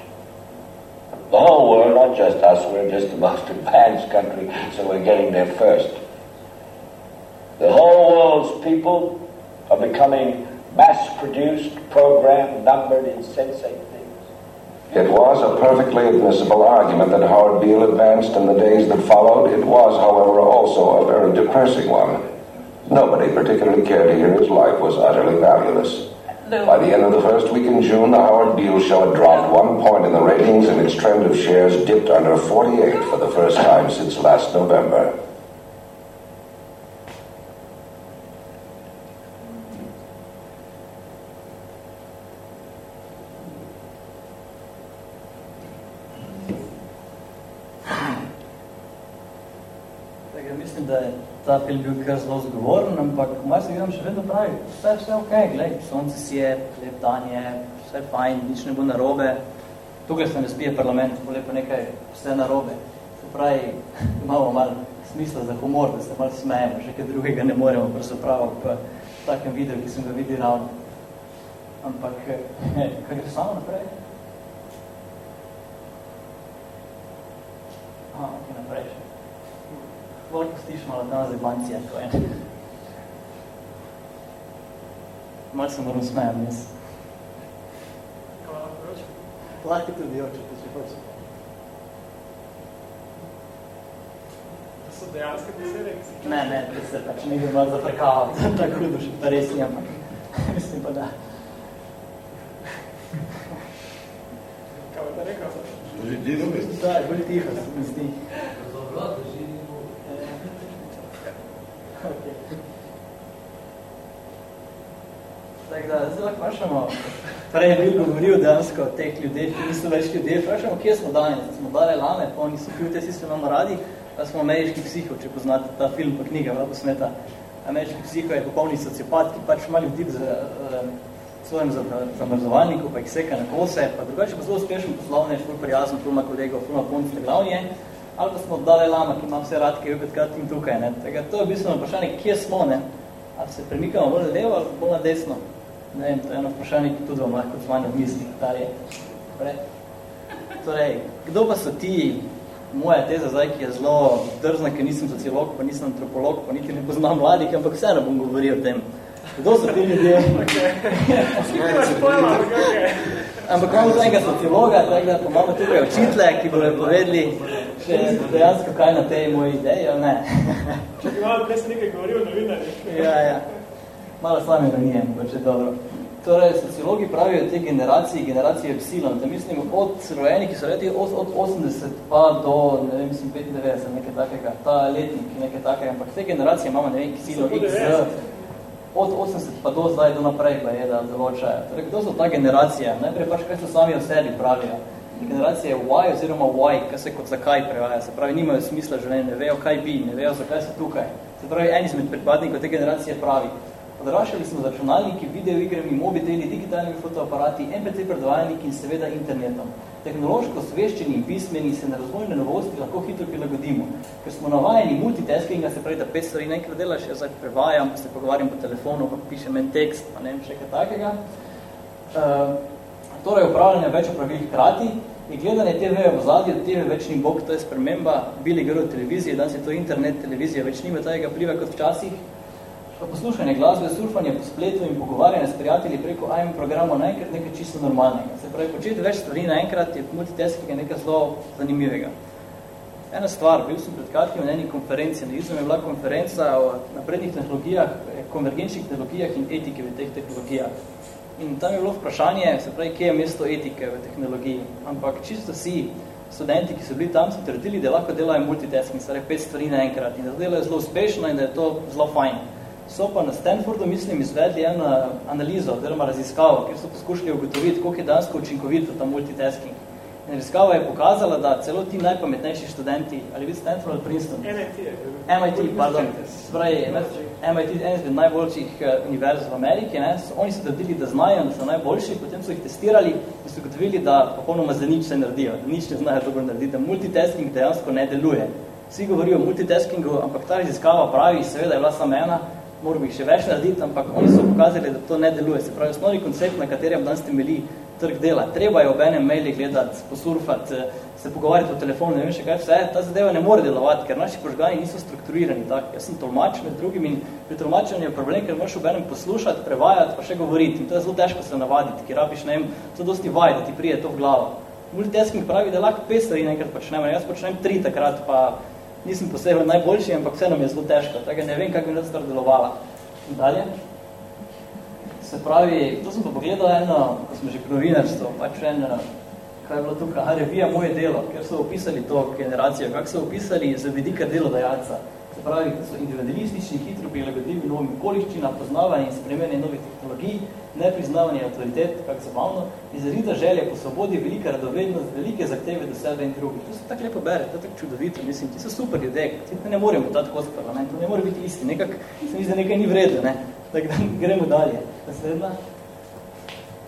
The whole world, not just us, we're just the most advanced country, so we're getting there first. The whole world's people are becoming mass produced, programmed, numbered, insensate it was a perfectly admissible argument that Howard Beale advanced in the days that followed. It was, however, also a very depressing one. Nobody particularly cared to hear his life was utterly valueless. By the end of the first week in June, the Howard Beale show had dropped one point in the ratings and its trend of shares dipped under 48 for the first time since last November. Ta film bil kar zelo zgovoren, ampak mar se vidim še vedno pravi, vse, vse ok, gledaj, sonce si je, lep dan je, vse fajn, nič ne bo narobe. Tukaj se ne spije parlament, bo lepo nekaj vse narobe. Se pravi, imamo malo smisla za humor, da se malo smejemo, že kaj drugega ne moremo pravzaprav v takem videu, ki sem ga videl ravno. Ampak, ne, kaj gre samo naprej? Aha, ok, naprej še bolj pustiš malo tam za bancija, ko je. Malo se moram smejem, jaz. Lahko tudi oče, če hoče. To so dejanske besede. Ne, ne, to se pač nekaj malo zafrkavati, tako hudo še pa res nijam. Mislim pa da. Kaj bo da rekel? Da, je bolj tiho, se mi zdi. Zdaj lahko vprašamo, prej je bil govoril dejansko o teh ljudeh, ki niso več ljudje, vprašamo, kje smo danes, smo dali lame, pa oni so pil, si se imamo radi, pa smo ameriški psiho, če poznate ta film, pa knjiga, bila posmeta. Ameriški psiho je popolni sociopat, ki pač ima ljudi z uh, svojim zamrzovalnikom, pa jih seka na kose, pa drugače pa zelo uspešen poslovnež, ful prijazen, ful ima kolegov, ful ima punc, glavnije, ali pa smo dali lama, ki ima vse rad, ki je opet in tukaj. Ne? Tako, to je v bistvu vprašanje, kje smo, ne? ali se premikamo bolj levo ali bolj na desno. Ne vem, to je eno vprašanje, ki tudi vam lahko zvanje v misli, dalje. Torej, kdo pa so ti, moja teza zdaj, ki je zelo drzna, ker nisem sociolog, pa nisem antropolog, pa niti ne poznam mladih, ampak vseeno bom govoril o tem. Kdo so ti ljudje? Ampak imamo enega sociologa, tako da pa imamo tukaj očitle, ki bodo povedali še dejansko kaj na tej moji ideji, ali ne? Če bi malo prej se nekaj govoril o novinarjih. Ja, ja. Malo sami ironije, mogoče dobro. Torej, sociologi pravijo te generacije, generacije epsilon, da mislim od rojenih, ki so leti od, od 80 pa do, ne vem, mislim 95, nekaj takega, ta letnik, nekaj takega, ampak te generacije imamo, ne vem, kisilo X, od 80 pa do zdaj do naprej, pa je, da določajo. Torej, kdo so ta generacija? Najprej pač, kaj so sami o sebi pravijo. generacije why oziroma why, kaj se kot zakaj prevaja. Se pravi, nimajo smisla življenja, ne vejo, kaj bi, ne vejo, zakaj so tukaj. Se pravi, en izmed pripadnikov te generacije pravi, odrašali smo z računalniki, videoigrami, mobiteli, digitalnimi fotoaparati, MP3 predvajalniki in seveda internetom. Tehnološko sveščeni in pismeni se na razvojne novosti lahko hitro prilagodimo, ker smo navajeni multitaskinga, se pravi, da pet stvari nekaj delaš, jaz prevajam, se pogovarjam po telefonu, pa pišem en tekst, pa ne vem, še kaj takega. Uh, torej, upravljanje več opravilih krati in gledanje TV v zadju, TV več ni bog, to je sprememba, bili gre televizije, danes je to internet, televizija, več nima tajega pliva kot včasih, pa poslušanje glasbe, surfanje po spletu in pogovarjanje s prijatelji preko AM programu naenkrat nekaj čisto normalnega. Se pravi, početi več stvari naenkrat je multitaskinga nekaj zelo zanimivega. Ena stvar, bil sem pred kratkim na eni konferenci, na izvom je bila konferenca o naprednih tehnologijah, konvergenčnih tehnologijah in etike v teh tehnologijah. In tam je bilo vprašanje, se pravi, kje je mesto etike v tehnologiji. Ampak čisto vsi študenti, ki so bili tam, so trdili, da lahko delajo multitasking, pravi, pet stvari naenkrat in da delajo zelo uspešno in da je to zelo fajn. So pa na Stanfordu, mislim, izvedli eno analizo, oziroma raziskavo, kjer so poskušali ugotoviti, koliko je dansko učinkovito ta multitasking. In raziskava je pokazala, da celo ti najpametnejši študenti, ali vidi Stanford ali Princeton? MIT, MIT, pardon. Spravi, MIT je en izmed najboljših eh, univerz v Ameriki. Ne? So, oni so trdili, da znajo, da so najboljši, potem so jih testirali in so ugotovili, da popolnoma za nič se naredijo, da nič ne znajo dobro narediti, da multitasking dejansko ne deluje. Vsi govorijo o multitaskingu, ampak ta raziskava pravi, seveda je bila samo ena, moral bi še več narediti, ampak oni so pokazali, da to ne deluje. Se pravi, osnovni koncept, na katerem danes temeli trg dela. Treba je ob enem maili gledati, posurfati, se pogovarjati po telefonu, ne vem še kaj vse. Ta zadeva ne more delovati, ker naši požgani niso strukturirani tak. Jaz sem tolmač med drugim in pri tolmačenju je problem, ker moraš ob enem poslušati, prevajati, pa še govoriti. In to je zelo težko se navaditi, ker rabiš, ne vem, to dosti vaj, da ti prije to v glavo. Multitasking pravi, da lahko pet stvari nekrat počnem, jaz počnem tri takrat, pa nisem posebej najboljši, ampak vseeno mi je zelo težko, tako ne vem, kako bi stvar delovala. In dalje. Se pravi, to sem pa pogledal eno, ko smo že pri novinarstvu, pač en, kaj je bilo tukaj, revija Moje delo, ker so opisali to generacijo, kako so opisali za vidika delodajalca. Se pravi, so individualistični, hitro prilagodljivi novim okoliščina, poznavanje in spremenje novih tehnologij, nepriznavanje avtoritet, kako zabavno, izrazita želja po svobodi, velika radovednost, velike zahteve do sebe in drugih. To se tako lepo bere, to je tako čudovito, mislim, ti so super ljudje, ti ne moremo dati kost parlamentu, ne more biti isti, nekak, se mi zdi, nekaj ni vredno, ne? Tako da gremo dalje. Naslednja.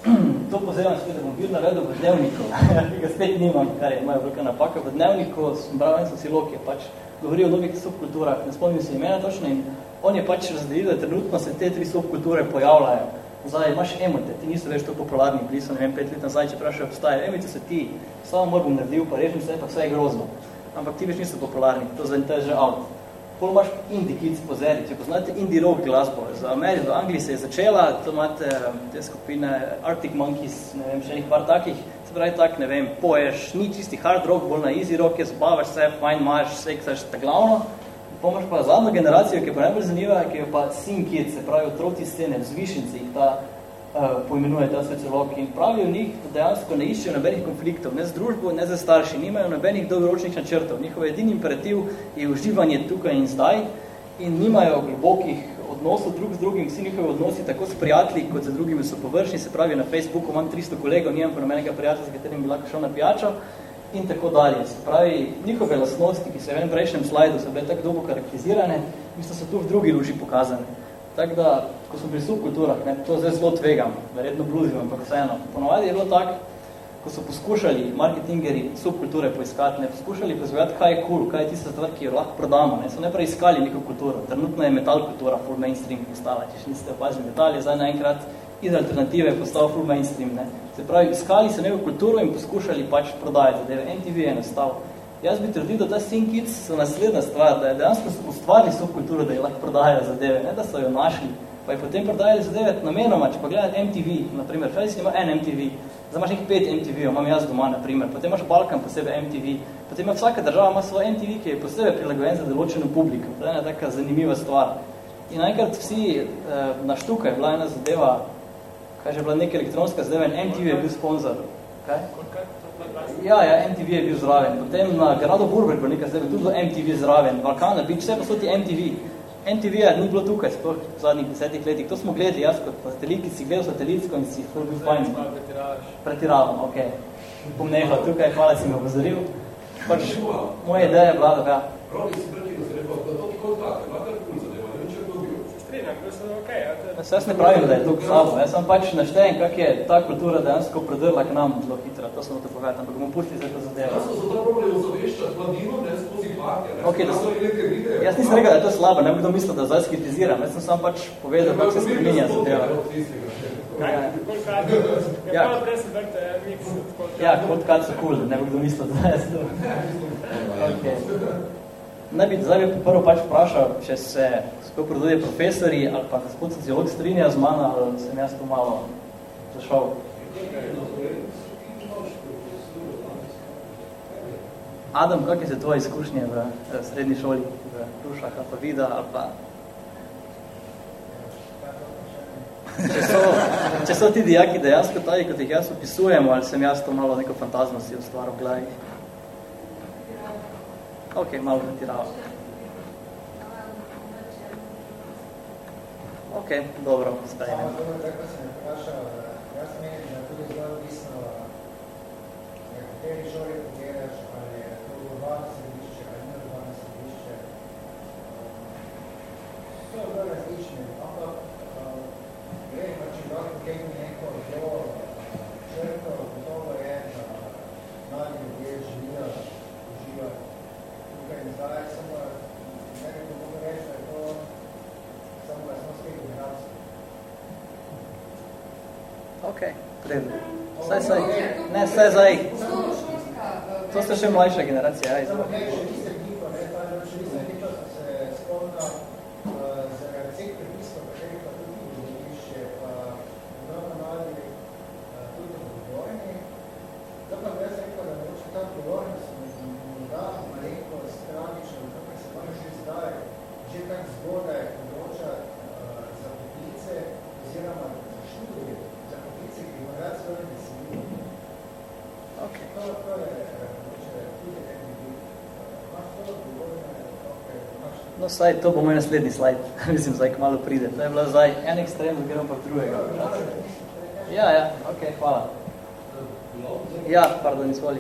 To pozivam spet, da bom bil navedel v dnevniku, ga spet nimam, kar je moja velika napaka. V dnevniku bral en sociolog, je pač govoril o novih subkulturah, ne spomnim se imena točno in on je pač razdelil, da trenutno se te tri subkulture pojavljajo. Zdaj, imaš emote, ti niso več to popularni, bili so, ne vem, pet let nazaj, če prašajo, obstaje, emote so ti, samo mor bom naredil, pa rešim se, pa vse je grozno. Ampak ti več niso popularni, to zdaj, to je že out. Pol imaš indie kids pozeri, če poznate indie rock glasbo, za Ameriki, v Angliji se je začela, to imate te skupine Arctic Monkeys, ne vem, še nekaj par takih, se pravi tak, ne vem, poješ, ni čisti hard rock, bolj na easy rock, je zabavaš se, fajn marš, seksaš, ta glavno, Pomaš pa zadnjo generacijo, ki je pa najbolj zanimiva, ki je pa sin kids, se pravi otroci scene, vzvišenci, ta poimenuje ta sociolog in pravijo njih, da dejansko ne iščejo nobenih konfliktov, ne z družbo, ne z starši, nimajo nobenih dolgoročnih načrtov. Njihov edini imperativ je uživanje tukaj in zdaj in nimajo globokih odnosov drug z drugim, vsi njihovi odnosi tako s prijatelji, kot z drugimi so površni, se pravi na Facebooku imam 300 kolegov, nimam pa nobenega prijatelja, s katerim bi lahko šel na pijačo, in tako dalje. Se pravi, njihove lastnosti, ki so v enem prejšnjem slajdu, so bile tako dolgo karakterizirane, mislim, so tu v drugi luži pokazane. Tako da, ko smo pri subkulturah, ne, to zdaj zelo tvegam, verjetno bluzim, ampak vseeno. Ponovadi je bilo tako, ko so poskušali marketingeri subkulture poiskati, ne, poskušali pozvedati, kaj je cool, kaj je tista stvar, ki jo lahko prodamo, ne, so ne preiskali neko kulturo. Trenutno je metal kultura full mainstream postala, če še niste opazili metal, je zdaj naenkrat iz alternative postal full mainstream, ne. Se pravi, iskali so neko kulturo in poskušali pač prodajati zadeve. MTV je nastal. Jaz bi trdil, da ta Sin Kids so naslednja stvar, da je dejansko ustvarili subkulturo, da je lahko prodajajo zadeve, ne da so jo našli, pa je potem prodajali zadeve namenoma, če pa gledati MTV, naprimer, Facebook ima en MTV, zdaj imaš nekaj pet MTV, imam jaz doma, naprimer, potem imaš Balkan posebej MTV, potem ima vsaka država ima svoj MTV, ki je posebej prilagojen za določeno publiko. To je ena taka zanimiva stvar. In najkrat vsi eh, na štuka je bila ena zadeva, kaj že bila neka elektronska zadeva in MTV je bil sponsor. Kaj? Ja, ja, MTV je bil zraven. Potem na Grado Burberg bo nekaj zadeva, tudi bilo MTV zraven. Balkana, Beach, vse pa so ti MTV. MTV je ni bilo tukaj sploh v zadnjih desetih letih. To smo gledali jaz kot satelit, ki si gledal satelitsko in si to bil fajn. Pretiravam, ok. bom nehal tukaj, hvala si me opozoril. Pač, moja ideja je bila, da ga... Pravi si prvi, da se repa, da to kot tak, ima kar kul zadeva, ne vem, če je to bil. Strinjam, da sem okej. Okay, Jaz, jaz ne pravim, da je to slabo, jaz sem pač naštejem, kak je ta kultura dejansko predrla k nam zelo hitro, to sem hotel povedati, ampak bom pustil za to zadeva. Jaz sem se to probali ozaveščati, mladino, ne skozi ne, Okay, da so neke videe. Jaz nisem rekel, da je to slabo, ne bi kdo mislil, da zdaj skritiziram, jaz sem sam pač povedal, kako se spreminja zadeva. Kaj, Ja. bolj kratko. Ja. Ja, pa prej se vrte, ja, miks. tako da- Ja, kot kad so cool, ne bi kdo mislil, da je to. Okay. Ne bi, zdaj prvo pač vprašal, če se skupaj predvode profesori ali pa gospod sociolog strinja z mano, ali sem jaz tu malo zašel. Adam, kakšne so tvoje izkušnje v, v srednji šoli, v Rušah ali pa Vida ali pa... Če so, če so ti dijaki dejansko taj, kot jih jaz opisujem, ali sem jaz to malo neko fantazmo si ustvaril v glavi? Ok, malo pretiravam. Ok, dobro, ne. Tako sem vprašal, jaz menim, da tudi zelo odvisno, na kateri šoli pogledaš, ali je to urbano središče ali ne urbano središče. So zelo različni, ampak gre pa, če lahko Ok, prijedno. Sve sa ih, ne sve za ih. To ste še mlajša generacija, ajde. Saj, to bo moj naslednji slajd. Mislim, zdaj kmalo pride. To je bilo zdaj en ekstrem, gremo pa drugega. Ja, ja, ok, hvala. Ja, pardon, izvoli.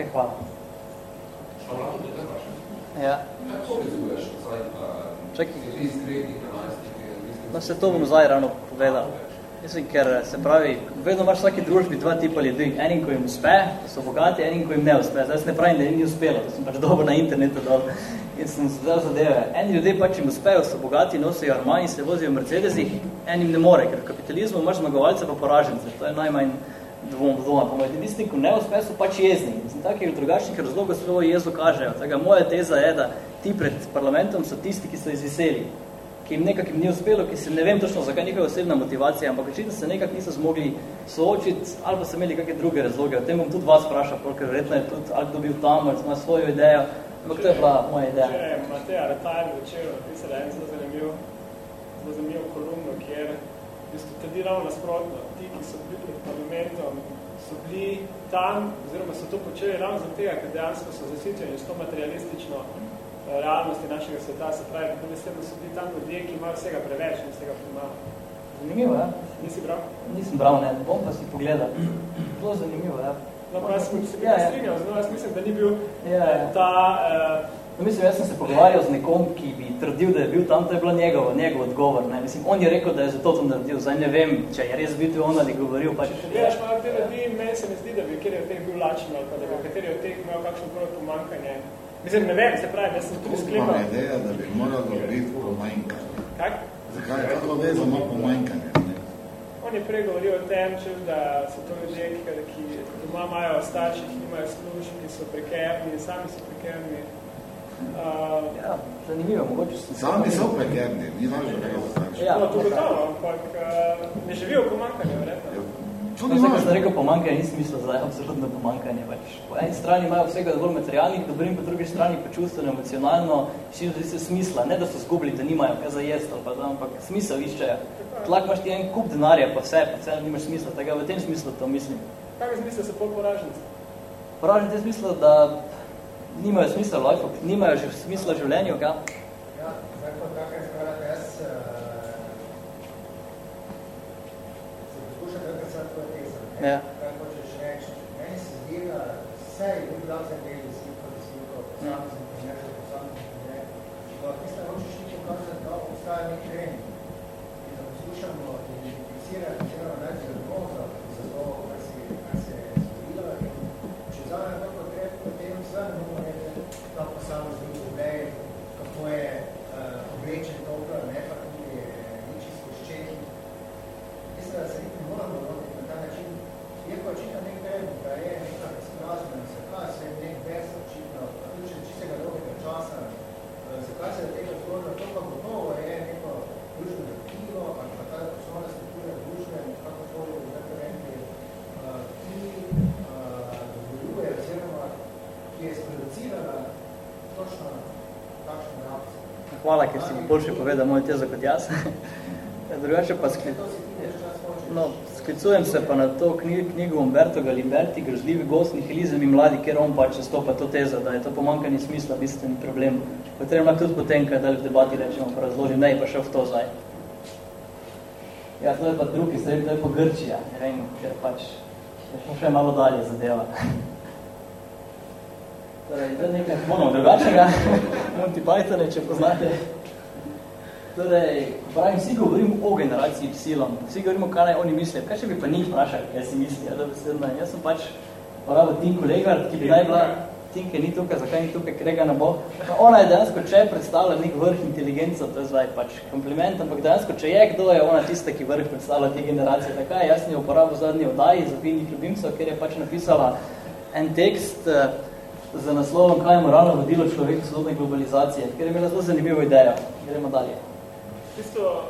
Želijo. Ok, hvala. Da. Ja. Kaj povezuješ zdaj pa Čakaj. iz tretjih, enajstih, No, se to bom zdaj ravno povedal. Mislim, ker se pravi, vedno imaš v vsaki družbi dva tipa ljudi. Enim, ko jim uspe, da so bogati, enim, ko jim ne uspe. Zdaj se ne pravim, da jim ni uspelo, to sem pač dobil na internetu dol. In sem se zdaj zadeve. Eni ljudje pač jim uspejo, so bogati, nosijo Armani, se vozijo v Mercedesih, enim ne more, ker v kapitalizmu imaš zmagovalce pa poražence. To je najmanj dvom, dvoma, po mojem, tisti, ko ne uspe, so pač jezni. Mislim, takih drugačnih razlogov svojo jezo kažejo. Tako, moja teza je, da ti pred parlamentom so tisti, ki so izviseli, ki jim nekak jim ni uspelo, ki se ne vem točno, zakaj njihova osebna motivacija, ampak očitno se nekak niso zmogli soočiti, ali pa so imeli kakšne druge razloge. O tem bom tudi vas vprašal, ker verjetno je tudi, ali kdo bil tam, ali ima svojo idejo, ampak to je bila moja ideja. Če Mateja Retajl večer napisala en zelo zanimiv, zelo zanimiv kolumno, kjer v bistvu trdi ravno nasprotno. Ti, ki so bili pred parlamentom, so bili tam, oziroma so to počeli ravno zaradi tega, ker dejansko so zasičeni s to materialistično eh, realnosti našega sveta, se pravi, da mislim, so bili tam ljudje, ki imajo vsega preveč in vsega premalo. Zanimivo, ja? Nisi bral? Nisem bral, ne, bom pa si pogledal. Zelo zanimivo, ja. No, pa jaz sem se Ja, ja. strinjal, zelo jaz mislim, da ni bil Ja, ja. ta... Uh, No, mislim, jaz sem se pogovarjal z nekom, ki bi trdil, da je bil tam, to je bila njegov, njegov odgovor. Ne? Mislim, on je rekel, da je zato to naredil. Zdaj ne vem, če je res bil on ali govoril. Pač, Če gledaš malo te ljudi, meni se ne zdi, da bi kateri od teh bil lačen ali pa da bi kateri od teh imel kakšno prvo pomankanje. Mislim, ne vem, se pravi, jaz sem tudi sklepal. ideja, da bi moralo biti pomanjkanje. Kak? Zakaj? Kako veze ima pomanjkanje? ne? On je prej govoril o tem, češ, da so to ljudje, ki, ki doma imajo starši, ki nimajo služb, ki so prekerni, sami so prekerni. Uh, ja, zanimivo, mogoče sem... Sami so prekerni, ni važno, da so starši. ja, no, to gotovo, ampak uh, ne živijo v pomankanju, verjetno. To No, ni vse, važno. sem rekel pomankanje, nisem mislil za absolutno pomankanje. Pač. Po eni strani imajo vsega dovolj materialnih dobrin, po drugi strani pa čustveno, emocionalno, širi se smisla. Ne, da so zgubili, da nimajo kaj za jesti, ali pa da, ampak smisel iščejo. Tlak imaš ti en kup denarja, pa vse, pa vse nimaš smisla. Tako v tem smislu to mislim. Kaj mi zmisli, so pol poraženci? Poražen te smisla, da nimajo smisla life, nimajo že smisla življenju, ga? Ja, zdaj pa tako je skrat, jaz uh, se poskušam nekaj sad tvoje teza. ne. Ja. Kaj hočeš reči? Meni se zdi, da vse je bil glavzen del sliko, sliko, Ja. posamezen primer, za posamezen primer. Ampak mislim, hočeš ti pokazati, da obstaja nek trend, ki da poskušamo identificirati, oziroma najti diagnozo za to, kar se, kar se je zgodilo. In če vzamem to kot trend, potem seveda ne bomo reči, ta posamezen pogled, kako je uh, oblečen toplo, ne pa tudi je nič izkoščen. Mislim, da se niti ne moramo lotiti na ta način. Je pa očitno nek trend, da je neka razprazna, zakaj se je nek vers očitno, pa tudi še čistega dolgega časa, eh, zakaj se je tega zgodilo, to pa gotovo je neko družbeno tkivo, ali pa ta osnovna struktura družbe, kako tvori v referenti, eh, ki eh, dovoljuje oziroma ki je sproducirala točno takšno reakcijo. Hvala, ker si mi boljše povedal mojo tezo kot jaz. Drugače pa skli... no, sklicujem se pa na to knjig, knjigo Umberto Galimberti, Grozljivi gost nihilizem in mladi, ker on pač zastopa to tezo, da je to pomankanje smisla bistveni problem. Lahko tudi potem, kaj dalje v debati rečemo, pa razložim, ne, pa še v to zdaj. Ja, to je pa drugi, zdaj to je pa Grčija, ne vem, ker pač je šlo še malo dalje zadeva. Torej, to je nekaj ponovno drugačnega, Monty Pythone, če poznate. Torej, pravim, vsi govorimo o generaciji psilom, vsi govorimo, kaj naj oni mislijo. Kaj če bi pa njih vprašali, kaj si mislijo, da bi se ne. Jaz sem pač porabil Tinko Legard, ki bi naj bila, Tinke ni tukaj, zakaj ni tukaj, krega ne bo. No, ona je dejansko, če predstavlja nek vrh inteligenco, to je zdaj pač kompliment, ampak dejansko, če je kdo, je ona tista, ki vrh predstavlja te generacije. Tako je, jaz sem jo uporabil v zadnji oddaji za Pinih ljubimcev, ker je pač napisala en tekst, eh, z naslovom Kaj je moralno vodilo človeku sodobne globalizacije, ker je imela zelo zanimivo idejo. Gremo dalje. Tisto,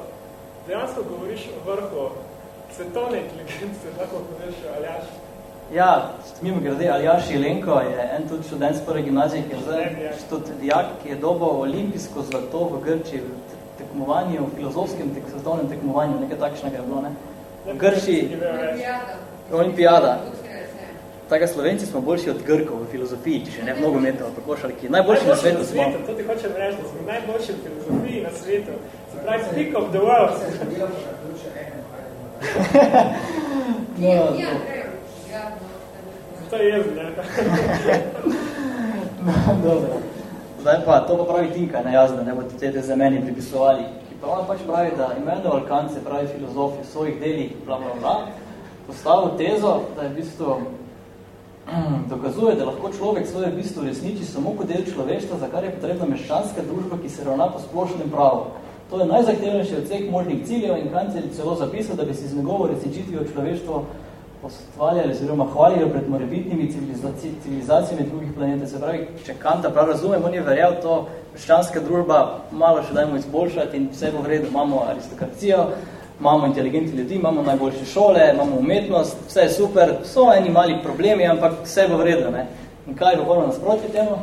dejansko govoriš o vrhu svetovne inteligence, tako poveš, Aljaš. Ja, mimo grede, Aljaš Jelenko je en tudi študent s prve gimnazije, ki je zdaj študijak, ki je dobil olimpijsko zlato v Grčiji v te- tekmovanju, v filozofskem tek, svetovnem tekmovanju, nekaj takšnega je bilo, ne? V Grčiji, olimpijada. Tako Slovenci smo boljši od Grkov v filozofiji, če še ne v nogometu, ali pa košarki. Najboljši na svetu smo. svetu, to ti hočem reči, da smo najboljši v filozofiji na svetu. Se pravi, speak of the world. No, To je jezen, ne? No, dobro. Zdaj pa, to pa pravi Tinka, ne jaz, da ne boste te za meni pripisovali. Ki pa ona pač pravi, da Immanuel Kant, se pravi filozof v svojih delih, bla, bla, bla, postavil tezo, da je v bistvu dokazuje, da lahko človek svoje bistvo resniči samo kot del človeštva, za kar je potrebna meščanska družba, ki se ravna po splošnem pravu. To je najzahtevnejši odsek možnih ciljev in Kant je celo zapisal, da bi si z njegovo resničitvijo človeštvo postvarjali oziroma hvalili pred morebitnimi civilizaci civilizacijami drugih planetov. Se pravi, če Kanta prav razumem, on je verjel to krščanska družba, malo še dajmo izboljšati in vse bo v redu, imamo aristokracijo, imamo inteligentni ljudi, imamo najboljše šole, imamo umetnost, vse je super, so eni mali problemi, ampak vse bo v redu. Ne? In kaj je govorilo nasproti temu?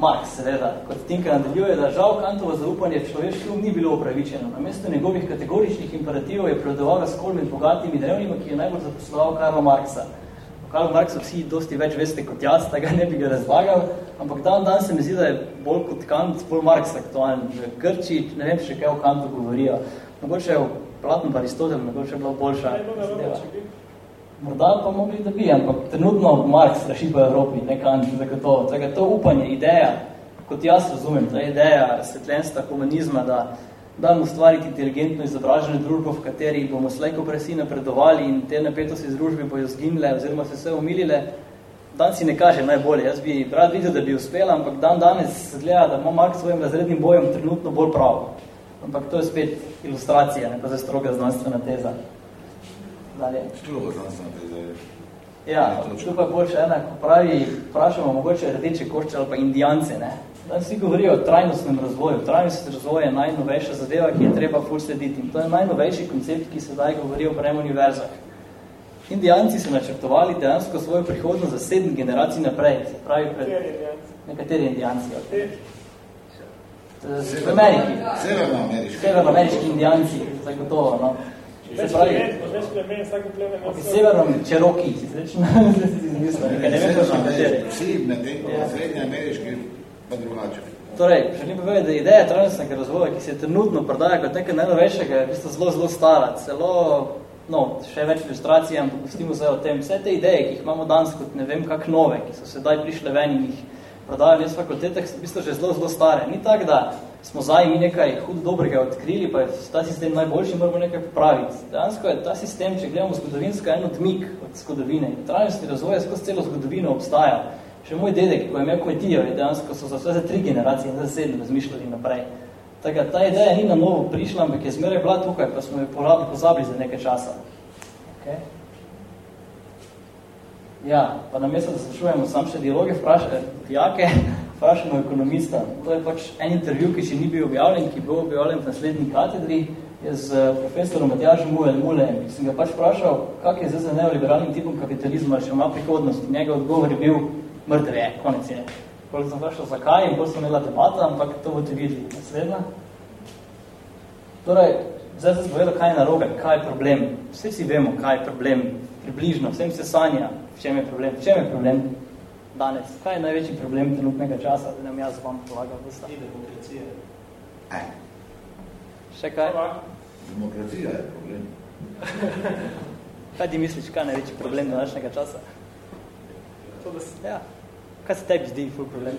Marx, seveda, kot Tinka nadaljuje, da žal Kantovo zaupanje v človeški um ni bilo upravičeno. Namesto njegovih kategoričnih imperativov je prevladoval razkol med bogatimi in revnimi, ki je najbolj zaposloval Karlo Marxa. O Karlo Marxu vsi dosti več veste kot jaz, tega ne bi ga razlagal, ampak dan dan se mi zdi, da je bolj kot Kant, bolj Marx aktualen. V Grči, ne vem še kaj o Kantu govorijo. Mogoče je v Platon Aristotel, mogoče je bila boljša. Morda pa mogli, da bi, ampak trenutno Marx straši po Evropi, ne Kant, zagotovo. Tako to upanje, ideja, kot jaz razumem, ta ideja svetljenstva komunizma, da damo ustvariti inteligentno izobražene družbo, v kateri bomo slejko presi napredovali in te napetosti iz družbi bojo zginile oziroma se vse umilile, dan si ne kaže najbolje. Jaz bi rad videl, da bi uspela, ampak dan danes gleda, da ima Marx svojim razrednim bojem trenutno bolj prav. Ampak to je spet ilustracija, ne pa za stroga znanstvena teza. Dalje. Stroga znanstvena teza je. Ja, tu pa je bolj še ena, ko pravi, vprašamo mogoče rdeče košče ali pa indijance, ne. Danes vsi govorijo o trajnostnem razvoju. Trajnostni razvoj je najnovejša zadeva, ki je treba ful slediti. In to je najnovejši koncept, ki se daj govori o prem univerzah. Indijanci so načrtovali dejansko svojo prihodnost za sedem generacij naprej. Se pravi, pred... Nekateri indijanci. V Ameriki. Severnoameriški. Severnoameriški indijanci, zagotovo, no. Več plemen, več plemen, vsako plemen. Ok, severno Čeroki, si srečno, da si izmislil, nekaj ne vem, točno kateri. Vsi, medtem ko srednje ameriški, Torej, želim povedati, da ideja trajnostnega razvoja, ki se trenutno prodaja kot nekaj najnovejšega, je v bistvu zelo, zelo stara. Celo, no, še več ilustracij, ampak pustimo se o tem. Vse te ideje, ki jih imamo danes kot ne vem kak nove, ki so sedaj prišle ven in jih prodajajo na fakultetah, so v bistvu že zelo, zelo stare. Ni tako, da smo zdaj mi nekaj hud dobrega odkrili, pa je ta sistem najboljši, moramo nekaj popraviti. Dejansko je ta sistem, če gledamo zgodovinsko, en odmik od zgodovine. Trajnostni razvoj je skozi celo zgodovino obstaja. Še moj dedek, ko je imel kmetijo, je dejansko so za vse za tri generacije, za sedem razmišljali naprej. Tako ta ideja ni na novo prišla, ampak je zmeraj bila tukaj, pa smo jo pozabili za nekaj časa. Okay. Ja, pa namesto, da sprašujemo sam še dialoge, vprašajmo dijake, vprašamo ekonomista. To je pač en intervju, ki še ni bil objavljen, ki bo objavljen v naslednji katedri, je z profesorom Matjažem Mulem Mulem. Sem ga pač vprašal, kak je zdaj za neoliberalnim tipom kapitalizma, še ima prihodnost. Njega odgovor je bil, mrtev je, konec je. Potem sem vprašal, zakaj in potem sem imela debata, ampak to boste videli. Naslednja. Torej, zdaj sem povedal, kaj je narobe, kaj je problem. Vsi si vemo, kaj je problem, približno, vsem se sanja, v čem je problem, v čem je problem danes. Kaj je največji problem trenutnega časa, da nam jaz vam polagal dosta? Demokracija. Aj. Še kaj? Demokracija je problem. kaj ti misliš, kaj je največji problem današnjega časa? To, da si... Ja. Kaj se tebi zdi ful problem?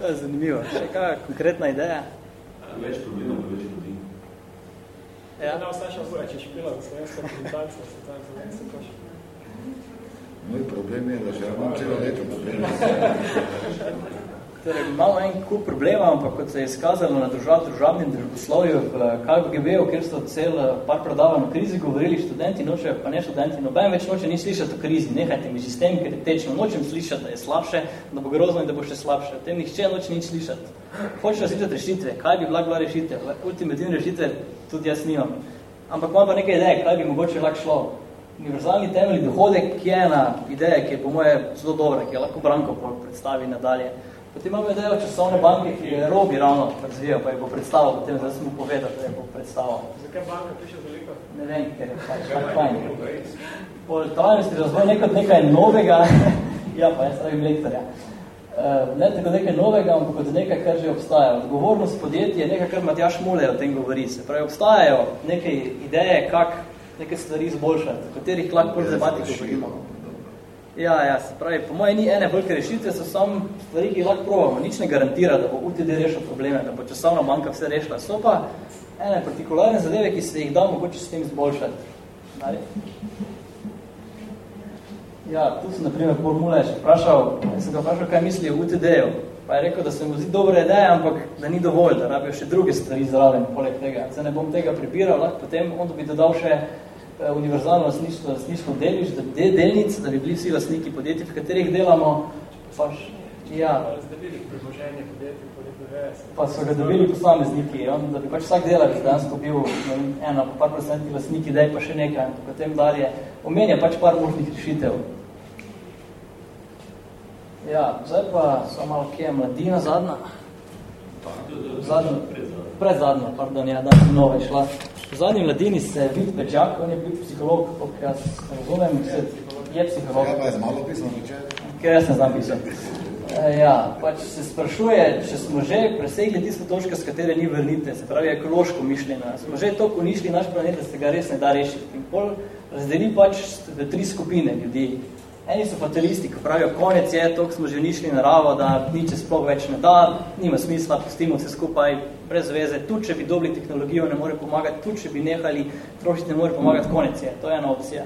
to je zanimivo. Še kaj konkretna ideja? Več problemov, več ljudi. Ja. Ne ostaša ura, če špila za slovensko reprezentacijo, se tam za se koš. Moj problem je, da že imam celo leto problem. Torej, imamo en kup problema, ampak kot se je izkazalo na držav, državnem družboslovju v KGB-u, kjer so cel par predavanj o krizi govorili študenti, noče, pa ne študenti, noben več noče ni slišati o krizi, nehajte mi sistem, ker je tečno, nočem slišati, da je slabše, da bo grozno in da bo še slabše. O tem nihče noče nič slišati. Hočeš slišati rešitve, kaj bi bila bila rešitev? Ultimativne rešitve tudi jaz nimam. Ampak imam pa nekaj ideje, kaj bi mogoče lahko šlo. Univerzalni temeljni dohodek, je ena ideja, ki je po moje zelo dobra, ki je lahko Branko predstavi nadalje. Potem imamo idejo časovne banke, ki je Robi ravno razvijal, pa je bo predstavil, potem zdaj sem mu povedal, da je bo predstavil. Zakaj banka piše veliko? Ne vem, ker je pač fajn. Po trajnosti razvoj nekaj nekaj novega, ja pa jaz stavim lektorja, uh, ne tako nekaj novega, ampak kot nekaj, kar že obstaja. Odgovornost podjetja je nekaj, kar Matjaš Mule o tem govori. Se pravi, obstajajo neke ideje, kak neke stvari izboljšati, katerih lahko debati govorimo. Ja, ja, se pravi, po moje ni ene velike rešitve, so samo stvari, ki jih lahko probamo. Nič ne garantira, da bo UTD rešil probleme, da bo časovna banka vse rešila. So pa ene partikularne zadeve, ki se jih da mogoče s tem izboljšati. Dalje. Ja, tu sem naprimer Paul Muleš vprašal, sem ga vprašal, kaj misli o UTD-ju. Pa je rekel, da se mu zdi dobra ideja, ampak da ni dovolj, da rabijo še druge stvari zraven poleg tega. Se ne bom tega pripiral, lahko potem on bi dodal še univerzalno lasništvo, lasništvo deliš, da de, delnic, da bi bili vsi lasniki podjetij, v katerih delamo. Paš, ja. Pa so ga dobili posamezniki, on, da bi pač vsak delavec dansko bil eno, pa par procenti lasniki, daj pa še nekaj, in potem dalje. Omenja pač par možnih rešitev. Ja, zdaj pa so malo kje je mladina zadnja. Zadnja, predzadnja, pardon, ja, da sem nova šla. V zadnji mladini se Vid Pečak, on je bil psiholog, koliko jaz razumem, se je psiholog. Ja, pa je malo pisano večer. Ker jaz ne znam pisati. E, ja, pač se sprašuje, če smo že presegli tisto točko, s katere ni vrnite, se pravi ekološko mišljenje. Smo že toliko unišli naš planet, da se ga res ne da rešiti. In pol razdeli pač v tri skupine ljudi. Eni so fatalisti, ko pravijo, konec je, toliko smo že unišli naravo, da niče sploh več ne da, nima smisla, pustimo se skupaj brez veze. Tu, če bi dobili tehnologijo, ne more pomagati, tu, če bi nehali trošiti, ne more pomagati, konec je. To je ena opcija.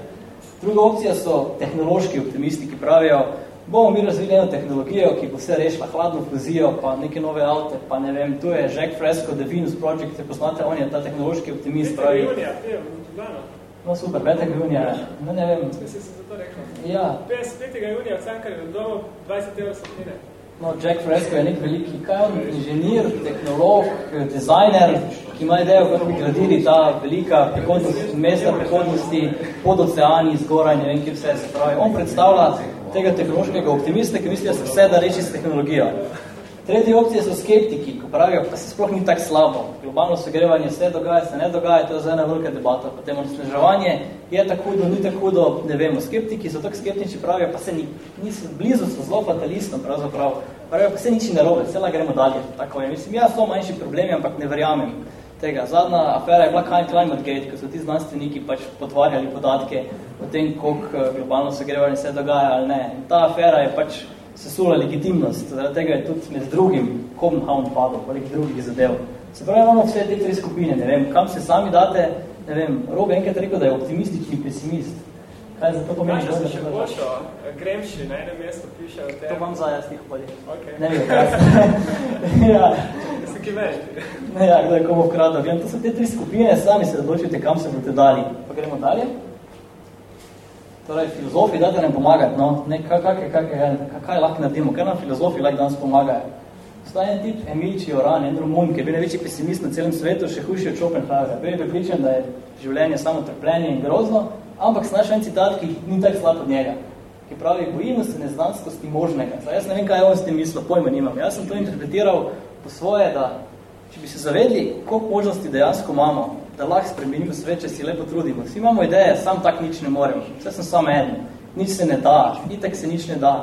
Druga opcija so tehnološki optimisti, ki pravijo, bomo mi razvili eno tehnologijo, ki bo vse rešila hladno fuzijo, pa neke nove avte, pa ne vem, tu je Jack Fresco, The Venus Project, se poznate, on je ta tehnološki optimist. Pravi, junija, junija, No super, 5. junija, no ne vem. Mislim, se to rekel. Ja. 5. junija v Cankarju domu 20 evrov satnine. No, Jack Fresco je nek veliki, kaj inženir, tehnolog, dizajner, ki ima idejo, kako bi gradili ta velika prihodnost, mesta prihodnosti pod oceani, zgoraj, ne vem, kje vse se pravi. On predstavlja tega tehnološkega optimista, ki misli, da se vse da reči s tehnologijo. Tretji opcije so skeptiki, ko pravijo, pa se sploh ni tako slabo. Globalno segrevanje se dogaja, se ne dogaja, to je za ena velika debata. Potem onesnaževanje je tako hudo, ni tako hudo, ne vemo. Skeptiki so tako skeptični, pravijo, pa se ni, niso, blizu so zelo fatalistom, pravzaprav. Pravijo, pa se nič ne robe, vse gremo dalje. Tako je. Mislim, ja, so manjši problemi, ampak ne verjamem tega. Zadnja afera je bila Climate Gate, ko so ti znanstveniki pač potvarjali podatke o tem, koliko eh, globalno segrevanje se dogaja ali ne. In ta afera je pač sesula legitimnost, zaradi tega je tudi med drugim Copenhagen padel, poleg drugih zadev. Se pravi, imamo vse te tri skupine, ne vem, kam se sami date, ne vem, Rob enkrat rekel, da je optimistični pesimist. Kaj za to pomeni? Kaj, če se še pošel, Gremši na enem mestu piše o tem. To vam za jaz tih poli. Okay. Ne vem, kaj ja. Se ki veš? Ne, ja, kdo je komu vkradal. Vem, to so te tri skupine, sami se odločite, kam se boste dali. Pa gremo dalje. Torej, filozofi date nam pomagati, no, ne, kaj, kaj, kaj, kaj, kaj lahko naredimo, kaj nam filozofi lahko danes pomagajo. Staj en tip, Emilči Oran, en Romun, ki je bil največji pesimist na celem svetu, še hujši od Schopenhauer. Bil je pripričan, da je življenje samo trpljenje in grozno, ampak snaš en citat, ki ni tak slab od njega, ki pravi, bojimo se neznanskosti možnega. Zdaj, jaz ne vem, kaj on s tem mislil, pojma nimam. Jaz sem to interpretiral po svoje, da če bi se zavedli, koliko možnosti dejansko imamo, da lahko spremenimo svet, če si lepo trudimo. Vsi imamo ideje, sam tak nič ne moremo. Vse sem samo en. Nič se ne da, itak se nič ne da.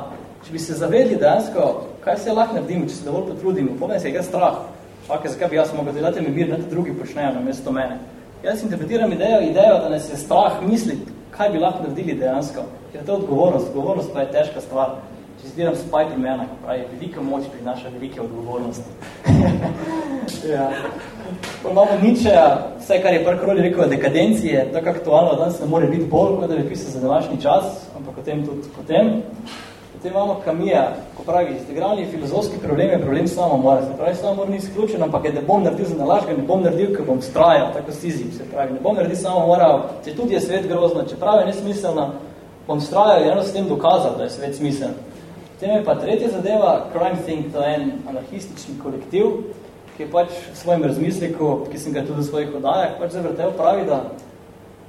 Če bi se zavedli dejansko, kaj se lahko naredimo, če se dovolj potrudimo, pomeni se je strah. Šake, zakaj bi jaz mogel delati mi mir, da drugi počnejo na mesto mene. Jaz interpretiram idejo, idejo, da nas je strah misliti, kaj bi lahko naredili dejansko. Ker je to odgovornost, odgovornost pa je težka stvar. Če citiram Spider-mana, pravi, velika moč prinaša velike odgovornosti. ja. Imamo Nietzscheja, vse, kar je prkroli rekel o dekadenciji, je tako aktualno, danes ne more biti bolj, kot da bi pisal za današnji čas, ampak potem tudi potem. Potem imamo Kamija, ko pravi, integralni filozofski problem je problem samomora. Se pravi, samomor ni izključen, ampak je, ne bom naredil za nalaž, ne bom naredil, ker bom strajal, tako sizim, se pravi, ne bom naredil samomora, če tudi je svet grozno, čeprav je nesmiselna, bom strajal in eno s tem dokazal, da je svet smiseln. Potem je pa tretja zadeva, Crime Think, to je en anarhistični kolektiv, ki je pač v svojem razmisliku, ki sem ga tudi v svojih odajah, pač zavrtel pravi, da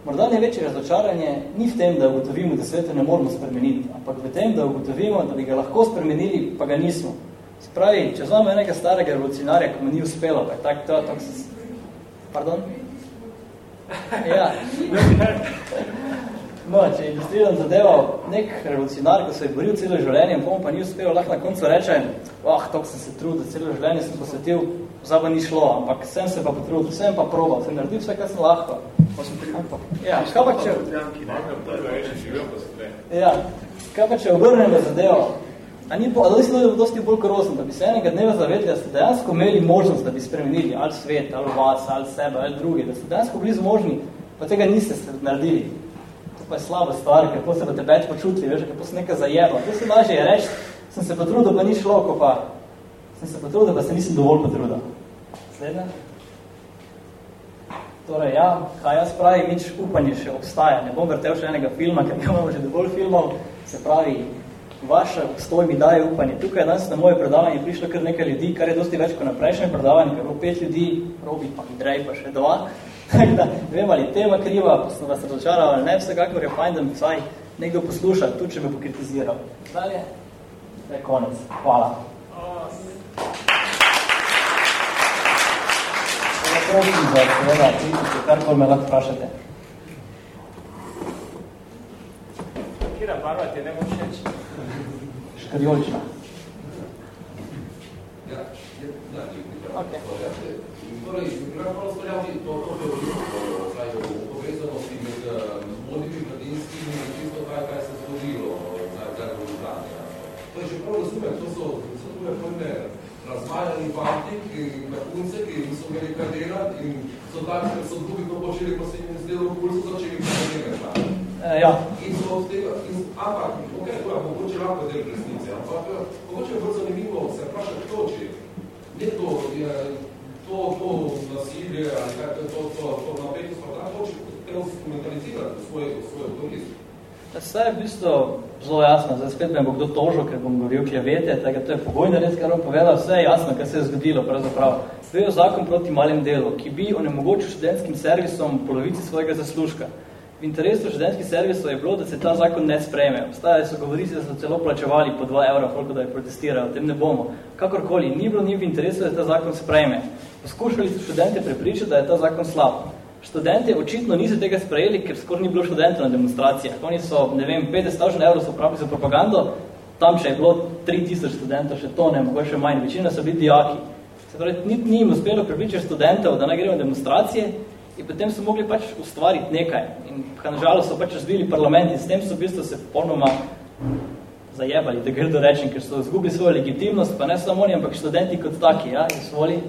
morda največje razočaranje ni v tem, da ugotovimo, da sveta ne moramo spremeniti, ampak v tem, da ugotovimo, da bi ga lahko spremenili, pa ga nismo. Se pravi, če znamo enega starega revolucionarja, ko mu ni uspelo, pa je tak, to, tak se... Pardon? Ja. No, če je ilustriran zadeval nek revolucionar, ko se je boril celo življenje, pomo pa ni uspel, lahko na koncu reče, oh, tok sem se trudil, celo življenje sem posvetil, zaba ni šlo, ampak sem se pa potrudil, sem pa probal, sem naredil vse, kar sem lahko. Ja, kaj pa če... Ja, kaj pa če obrnemo zadevo? A ni bo, a dosti dosti bolj korozno, da bi se enega dneva zavedli, da ste dejansko imeli možnost, da bi spremenili ali svet, ali vas, ali sebe, ali druge, da ste dejansko bili zmožni, pa tega niste naredili. Skupaj slaba stvar, kako se bote več počutili, veš, kako se nekaj zajeba. To se lažje je reči, sem se potrudil, pa ni šlo, ko pa sem se potrudil, pa se nisem dovolj potrudil. Slednja. Torej, ja, kaj jaz pravi, nič upanje še obstaja. Ne bom vrtel še enega filma, ker imamo že dovolj filmov, se pravi, vaše obstoj mi daje upanje. Tukaj je danes na moje predavanje prišlo kar nekaj ljudi, kar je dosti več kot na prejšnjem predavanju, ker je bilo pet ljudi, Robi pa Andrej pa še dva. Tako da, ne vem, ali tema kriva, pa sem vas razočaral, ali ne, vsekakor je fajn, da mi vsaj nekdo posluša, tudi če me bo kritiziral. Dalje, to je konec. Hvala. Prosim za seveda, kritike, karkoli me lahko vprašate. Kira barva ti je ne bo všeč? Škrjočna. Ja, ja, da, Okay. Torej, malo spremljati to, to teorijo, kaj je povezanosti med modnimi mladinskimi in čisto kaj, kaj se zgodilo za zdaj v Ljubljani. To je že prav razumem, to so, so tu je prve razmajani parti, ki punce, ki niso imeli kaj delati in so tako, ker so drugi to počeli, pa se jim zdelo, bolj so začeli kaj E, ja. In so od tega, in, ampak, ok, to je mogoče lahko del resnice, ampak mogoče je bolj zanimivo se vprašati to, če ne to, je, to, to nasilje ali kaj, to, to, to, to napetost, pa tako hoče instrumentalizirati svoj, svoj autorizm. Vse je v bistvu zelo jasno, zdaj spet me bo kdo tožil, ker bom govoril kljevete, tako to je pogojno res, kar bom povedal, vse je jasno, kaj se je zgodilo pravzaprav. Zdaj je zakon proti malim delu, ki bi onemogočil študentskim servisom polovici svojega zaslužka. V interesu študentskih servisov je bilo, da se ta zakon ne sprejme. Obstajajo so govorice, da so celo plačevali po 2 evra, koliko da je protestirajo, tem ne bomo. Kakorkoli, ni bilo ni v interesu, da ta zakon sprejme. Poskušali so študente prepričati, da je ta zakon slab. Študente očitno niso tega sprejeli, ker skoraj ni bilo študentov na demonstracijah. Oni so, ne vem, 50 evrov so pravili za propagando, tam še je bilo 3000 študentov, še to ne, mogoče še manj, večina so bili dijaki. Se torej, ni, ni jim uspelo prepričati študentov, da ne grejo na demonstracije, in potem so mogli pač ustvariti nekaj. In nažalost so pač razvili parlament in s tem so v bistvu se popolnoma zajebali, da grdo rečem, ker so izgubili svojo legitimnost, pa ne samo oni, ampak študenti kot taki, ja, izvoli.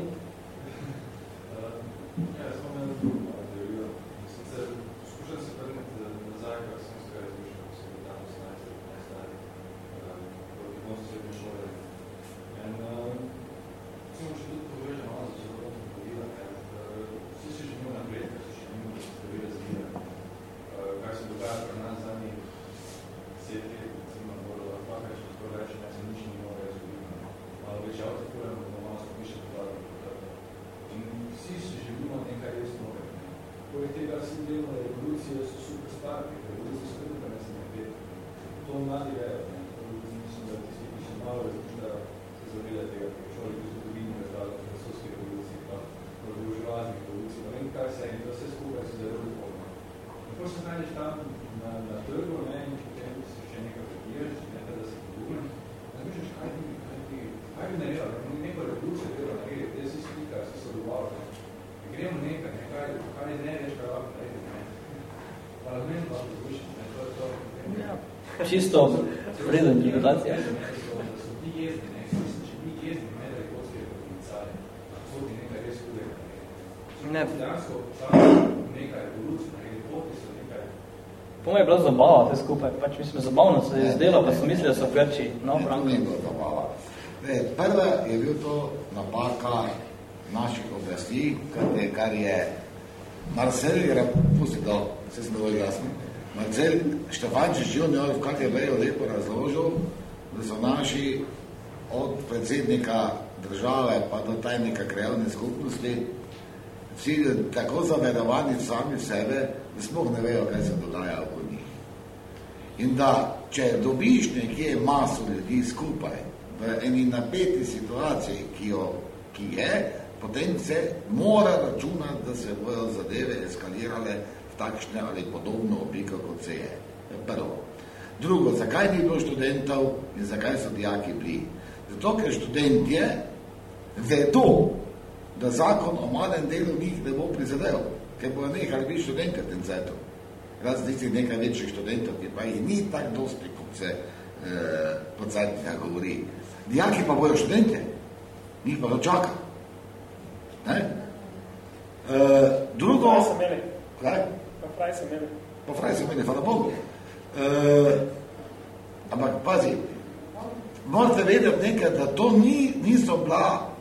Čisto vredna interpretacija. Ne. Po me je bila zabava te skupaj, pač mislim, zabavno se je zdelo, pa so mislili, da so Grči. No, ne, to ni bila zabava. Ne, prva je bil to napaka naših oblasti, kar je, kar je Marcel, je pusti to, vse sem dovolj jasno, Marcel Štefančič junior v KGB-ju lepo razložil, da so naši od predsednika države pa do tajnika krajovne skupnosti vsi tako zavedovani sami sebe, da sploh ne vejo, kaj se dogaja v njih. In da, če dobiš nekje maso ljudi skupaj v eni napeti situaciji, ki, jo, ki je, potem se mora računati, da se bojo zadeve eskalirale takšne ali podobno obliko, kot se je. Prvo. Drugo, zakaj ni bilo študentov in zakaj so dijaki bili? Zato, ker študentje vedo, da zakon o malem delu njih ne bo prizadel, ker bojo nehali biti študente v tem zetu. Raz tistih nekaj večjih študentov, ki pa jih ni tak dosti, kot se eh, pod zadnjega govori. Dijaki pa bojo študente, njih pa dočaka. Ne? Eh, drugo... Fraj so imeli. Kaj? Fraj so imeli. Pa fraj se meni, hvala Bogu. E, ampak pazi, morate vedeti nekaj, da to ni, niso bila,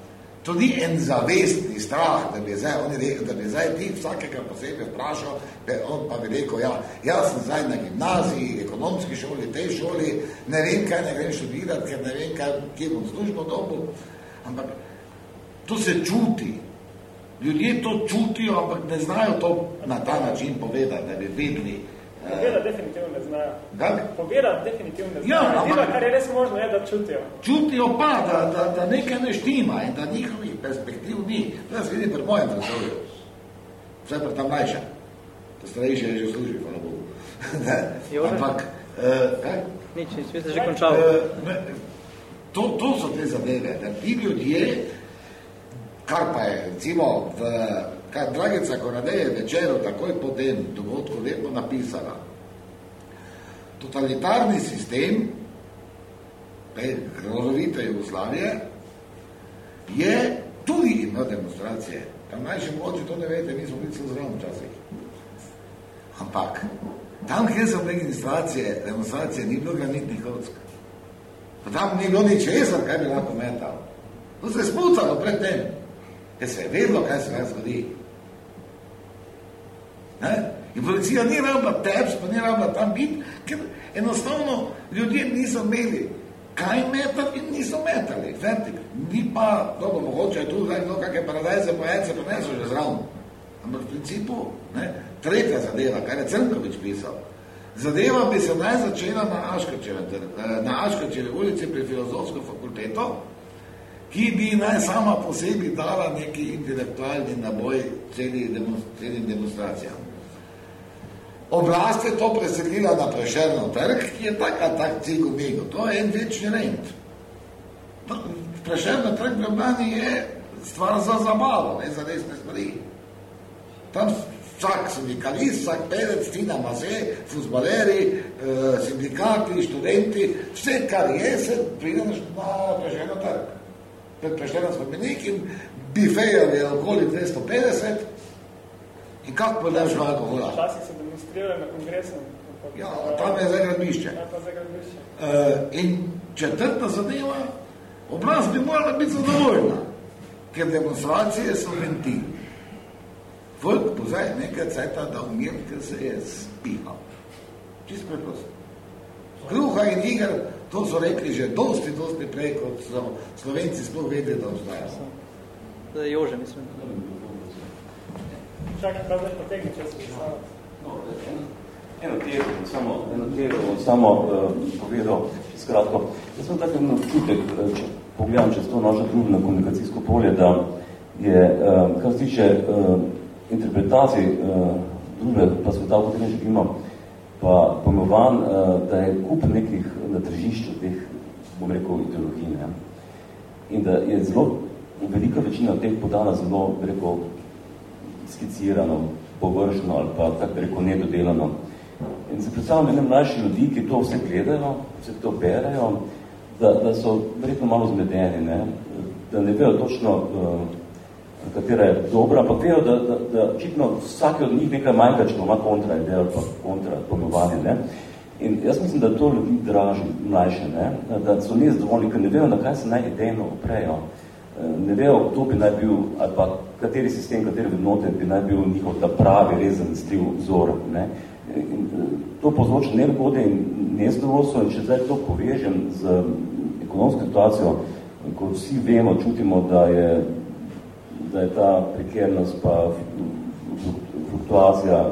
to ni en zavestni strah, da bi zdaj, oni rekel, da bi zdaj ti vsakega posebej vprašal, da on pa bi rekel, ja, jaz sem zdaj na gimnaziji, ekonomski šoli, tej šoli, ne vem, kaj ne grem študirati, ker ne vem, kaj, kje bom službo dobil, ampak to se čuti. Ljudje to čutijo, ampak ne znajo to na ta način povedati, da bi vedeli, Povedati definitivno ne znajo. Povedati definitivno ne Ja, znajo. ampak- Edino, kar je res možno, je, da čutijo. Čutijo pa, da, da, da nekaj ne štima in da njihovih perspektiv ni. To jaz vidim pri mojem razvoju. Vse pri tam mlajša. To starejše je že služil, hvala Bogu. Ampak, eh, kaj? Nič, vi ste že končali. Eh, to, to so te zadeve, da ti ljudje, kar pa je, recimo, v, kaj Dragica Koradeje večero takoj po tem dogodku lepo napisala. Totalitarni sistem, tej grozovite Jugoslavije, je tudi imel demonstracije. Tam najše mogoče to ne vete, mi smo bili celo zraven včasih. Ampak, tam, kjer so bile demonstracije, demonstracije ni bilo granitnih kock. Pa tam ni bilo ničesar, kaj bi lahko metal. To se je spucalo pred tem, ker se je vedlo, kaj se kaj zgodi. Ne? In policija ni rabila teps, pa ni rabila tam biti, ker enostavno ljudje niso imeli kaj metati in niso metali. Fertik. Ni pa, dobro, mogoče je tu zdaj kdo kakšne paradajze pa jajce prinesel že zraven. Ampak v principu, ne, tretja zadeva, kar je Crnkovič pisal, zadeva bi se naj začela na Aškačeve, na Aškačeve ulici pri filozofsko fakulteto, ki bi naj sama po sebi dala neki intelektualni naboj celi demonst celim demonstracijam. Oblast je to preselila na Prešernov trg, ki je tak ali tak cigo migo. To je en večni rent. No, Prešernov trg v Ljubljani je stvar za zabavo, ne za resne stvari. Tam vsak sindikalist, vsak pevec, Tina Maze, fuzbaleri, eh, sindikati, študenti, vse, kar je, se pride na Prešernov trg. Pred Prešernov spomenik in bifejev je okoli 250 in kako podaš v alkohola? Včasih se demonstrirajo na kongresu. Ja, tam je zdaj gradbišče. Ja. Uh, in četrta zadeva, oblast bi morala biti zadovoljna, ker demonstracije so ventil. Volk bo zdaj nekaj cajta dal mir, ker se je spihal. Čisto preprosto. Kruha in iger, to so rekli že dosti, dosti prej, kot so Slovenci sploh vedeli, da obstajajo. Zdaj Jože, mislim. Čakaj, pa zdaj potegni, če se pisalo. No, eno tezo, bom samo, eno tezo bom samo uh, povedal, skratko. Jaz sem tako občutek, če pogledam čez to naše družbeno komunikacijsko polje, da je, uh, kar se tiče uh, interpretacij uh, družbe pa sveta, v katerem živimo, pa pojmovan, uh, da je kup nekih na tržišču teh, bom rekel, ideologij. Ne? In da je zelo, velika večina teh podana zelo, bi rekel, skicirano, površno ali pa tako rekel nedodelano. In se predstavljam ene mlajši ljudi, ki to vse gledajo, vse to berejo, da, da so verjetno malo zmedeni, ne? da ne vejo točno, uh, katera je dobra, ampak vejo, da, da, da očitno vsak od njih nekaj manjka, če ima kontra idejo ali pa kontra pojmovanje. Ne? In jaz mislim, da to ljudi draži mlajše, ne? da so nezadovoljni, ker ne vejo, na kaj se naj idejno oprejo. Ne vejo, kdo bi naj bil, ali pa kateri sistem, kateri vrednote bi naj bil njihov ta pravi, res zanesljiv vzor. Ne? In to povzroča nelgode in nezadovoljstvo in če zdaj to povežem z ekonomsko situacijo, ko vsi vemo, čutimo, da je, da je ta prekernost pa fluktuacija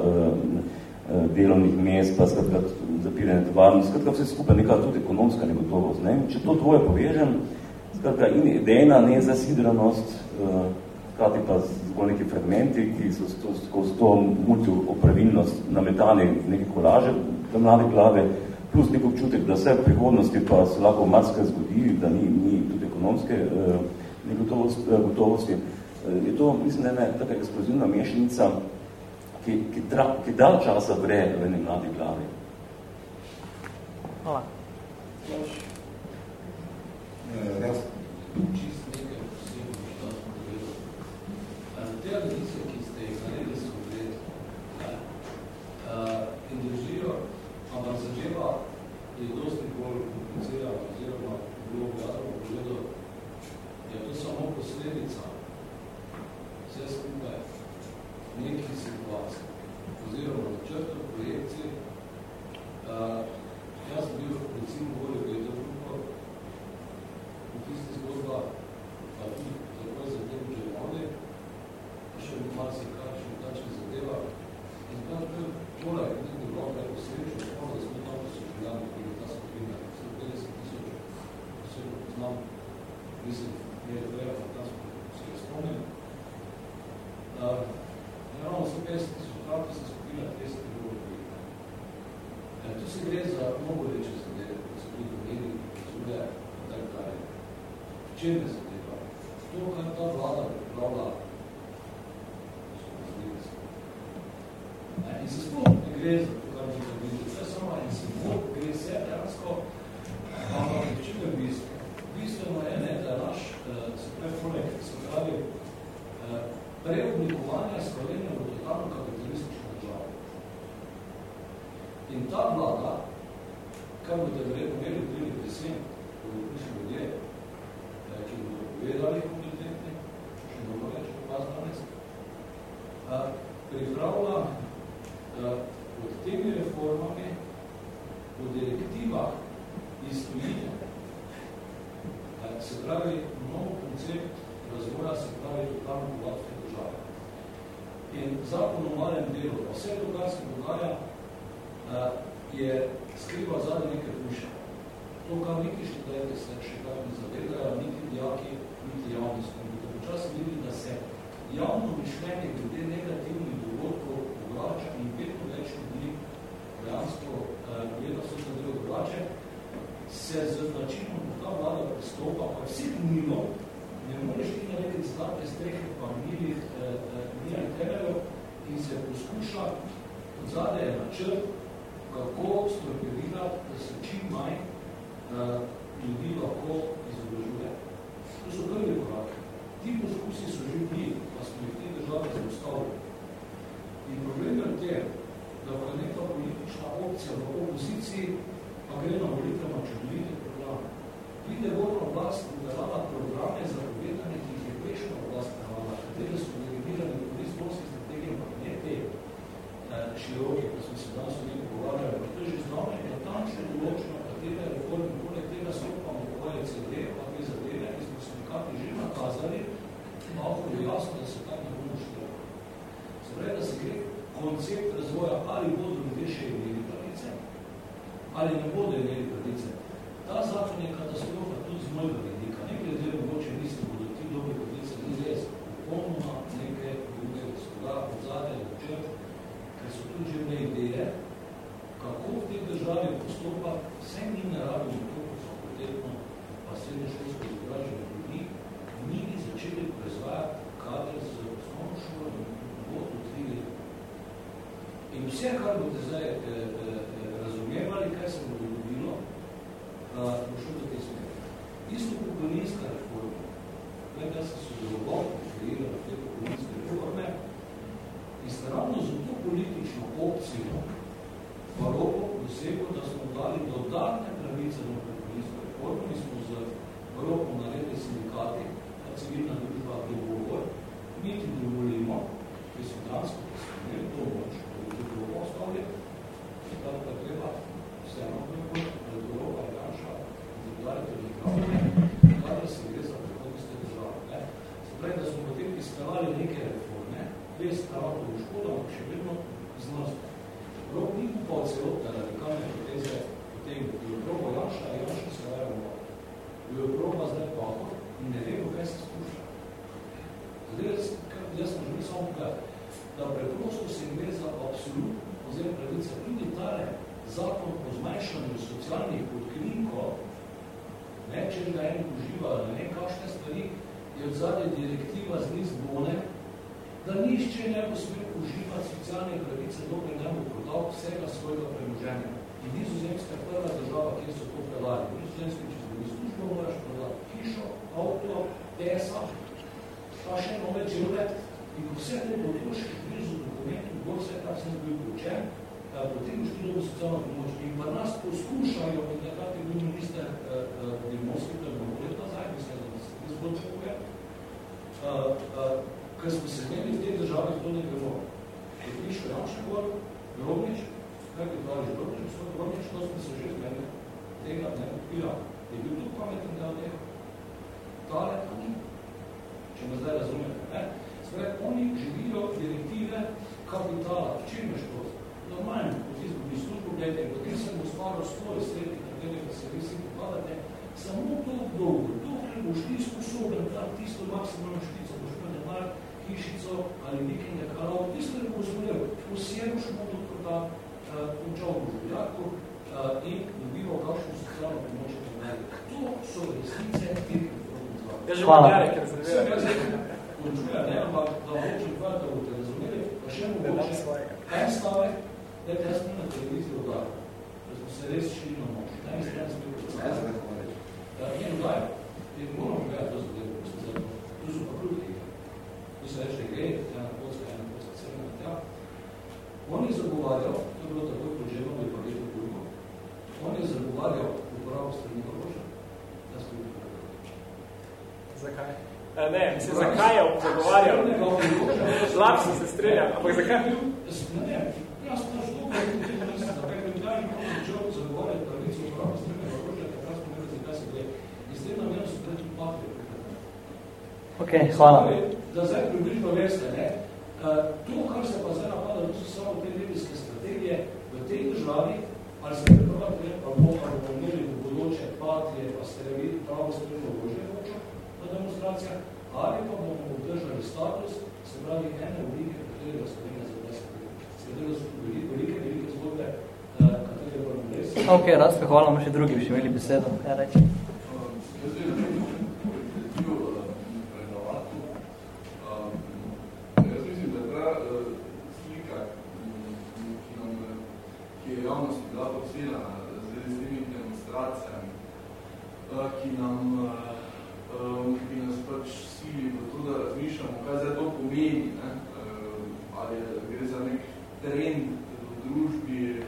delovnih mest, pa skratka zapiranje tovarnosti, skratka vse skupaj neka tudi ekonomska negotovost. Ne? Če to dvoje povežem, skratka in idejna nezasidranost, hkrati pa zgolj neki fragmenti, ki so skozi to multiopravilnost nametani neke kolaže v mlade glave, plus nek občutek, da vse v prihodnosti pa se lahko marsikaj zgodi, da ni, ni tudi ekonomske negotovosti, gotovosti je to, mislim, ena taka eksplozivna mešanica, ki, ki, tra, ki dal časa vre v eni mladi glavi. Hvala. Jaz čist nekaj posebno, što smo povedali. Te analize, ki ste jih naredili, so gled in držijo, ampak zadeva je dosti Zadaj je načrt, kako strukturirati, da se čim manj uh, ljudi lahko izobražuje. To so prvi koraki. Ti poskusi so že bili, pa smo jih te države zaustavili. In problem je v tem, da ko je neka politična opcija v opoziciji, pa gre na volitev na čudovite programe. Pride bolj oblast in delava programe za povedanje, ki jih je prejšnja oblast delala, katere so tirou para os muçulmanos, je, potem študimo socialno pomoč. In pa nas poskušajo, in takrat je bil minister Dimovski, to je bilo let nazaj, mislim, da se ne zgodčuje, eh, eh, ker smo se imeli v tej državi to ne gremo. Kot Mišo Janšegor, Grobnič, kaj bi dali Grobnič, so Grobnič, to smo se že zmenili, tega ne odpira. Je bil tu pameten del tega. Tale pa ni. Če me zdaj razumete, ne? Sprej, oni živijo direktive kapitala, v čem je šport? normalno, potem bi službo gledajte, potem sem ustvaril svoj svet, v katerega se vi si pripadate, samo to dolgo, dokler boš ti sposoben dati tisto maksimalno štico, boš pa denar, hišico ali nekaj nekalo, tisto ne boš zvolil, posjeduš mu do prda, eh, končal bo življaku eh, in dobival kakšno socialno pomoč od mene. To so resnice teh reform. Ja, že bom Jarek rezerviral. Končuje, ne, ampak da hočem kvar, da boste razumeli, pa še mogoče en stavek, da jaz ne na televizijo oddajo, da smo se res šli na moč. Ne, mislim, da sem bil Da, ne oddajo. In moramo gledati to zadevo, ko smo zadnjo. To so pa kruti igre. To se reče gre, ja na polska, ja na polska, celena, tja. On je zagovarjal, to je bilo tako proženo, da je pa vedno drugo, on je zagovarjal uporabo strani orožja. Jaz bi Zakaj? A, ne, mislim, zakaj je zagovarjal? Slab sem se strenjal, ampak zakaj? Ne, jaz to šlo, zakaj bi dali nekako začel zagovarjati pravico uporabo strani orožja, takrat smo imeli zakaj se gre. In s tem namenom so pred patrijo. Ok, hvala. Da zdaj približno veste, ne, to, kar se pa zdaj napada, to so samo te medijske strategije v tej državi, ali se treba, pa bomo, ali bomo imeli v bodoče patrije, pa ste videli pravo strelno orožje močo na demonstracijah, ali pa bomo obdržali status, se pravi ene oblike, katerega Slovenija Ok, Rasko, hvala, ima še drugi, bi še imeli besedo. Ja, reči. Javnosti bila posirana z temi demonstracijami, ki nam ki nas pač sili v to, da razmišljamo, kaj zdaj to pomeni, ne? ali gre za nek trend v družbi,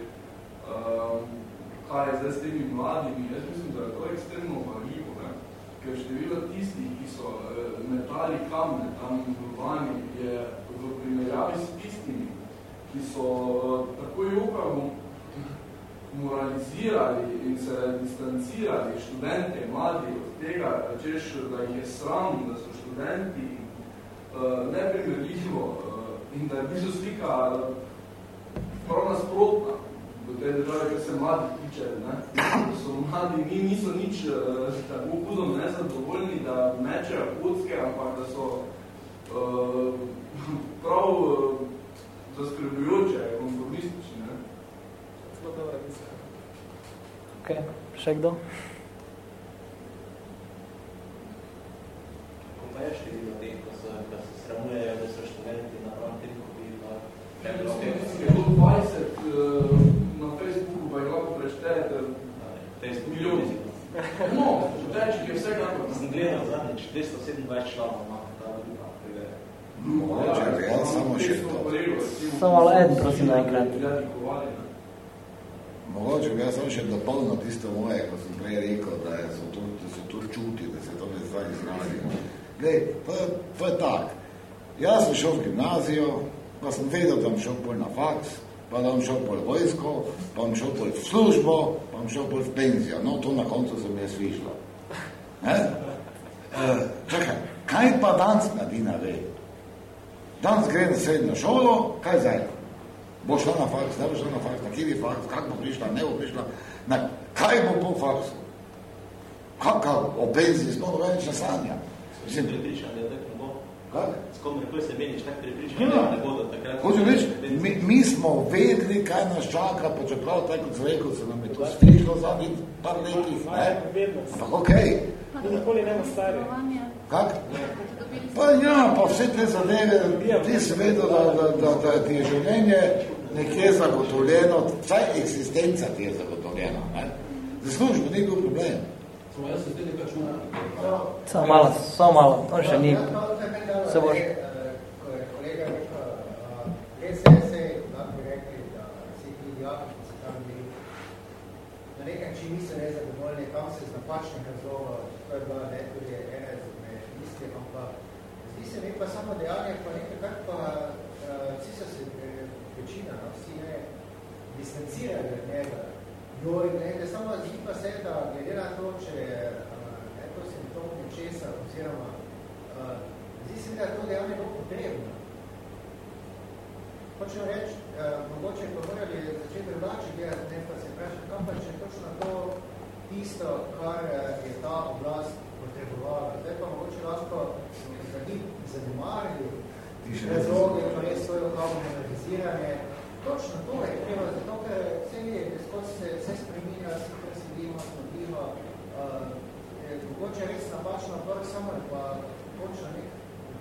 kaj je zdaj s temi mladimi. Jaz mislim, da je to ekstremno varljivo, ne? ker število tistih, ki so metali kamne tam v Urbani, je v primerjavi s tistimi, ki so tako jokavo moralizirali in se distancirali študente, mladi od tega, češ, da jih je sram, da so študenti neprimerljivo in da je bizo slika prav nasprotna v tej državi, ker se mladi tiče, ne? so mladi, ni, niso nič tako hudom nezadovoljni, da mečejo kocke, ampak da so uh, prav uh, zaskrbljujoče, konformistični. Ne? Zelo dobra misla. Ok, še kdo? Je število teh, ko se sramujejo, da so študenti na prav tem, ko bi pa... Je to 20 na Facebooku, pa jih lahko preštejete milijoni. No, študečih je vsega. Sem gledal zadnjič, 227 članov ima ta druga prevere. Mogoče bi jaz samo še to. Samo malo en, prosim, naenkrat. Mogoče bi jaz samo še dopolnil tisto moje, ko sem prej rekel, da, je, so to, da se to čuti, da se to ne zdaj izrazi. Glej, to, to je tak. Jaz sem šel v gimnazijo, pa sem vedel, da bom šel pol na faks, pa da bom šel pol v vojsko, pa bom šel pol v službo, pa bom šel pol v penzijo. No, to na koncu se mi je svišlo. E, čakaj, kaj pa danes mladina ve? Danes gre na srednjo šolo, kaj zdaj? Bo šla na faks, ne bo šla na faks, na je faks, kak bo prišla, ne bo prišla, na kaj bo po faksu? Kakav o penziji smo noben več sanja? Mislim, tako? S komerkoli se meniš, tak pripričan, Ja. da ne bodo takrat. Hoče reči, mi, mi smo vedeli, kaj nas čaka, pa čeprav tako kot rekel, se nam je to svišlo zadnjih par letih, ne? Ampak okej, To nikoli ne bo stari. kak? Pa ja, pa vse te zadeve, ti si vedel, da, da, da, da ti je življenje nekje zagotovljeno, vsaj eksistenca ti je zagotovljena, ne? Za službo ni bil problem. Samo nekaj malo, samo malo, on še ni. Se boš. Ko je kolega rekel, res je se, lahko bi rekli, da vsi ti dijaki, ki so tam bili, na nek način niso nezadovoljni, tam se z napačnih razlogov, to je bila ne, tudi ena izmed misli, ampak zdi se mi pa samo dejanje, pa nekaj kar pa vsi so se, večina, no, vsi ne, distancirali od njega, govorim, ne, da samo razlika se, da glede na to, če je uh, to simptom nečesa oziroma uh, zdi se mi, da to dejanje bo potrebno. Hočem reči, uh, mogoče pa morali začeti drugače gledati, ne pa se vprašati, kam pa če točno to tisto, kar uh, je ta oblast potrebovala. Zdaj pa mogoče lahko zanemarili razloge, torej pa res svojo glavno analiziranje, Točno to je treba, zato ker vse je, skozi se vse spreminja, se kar se dima, snodiva, uh, je mogoče res napačno vrh, samo je pa točno nek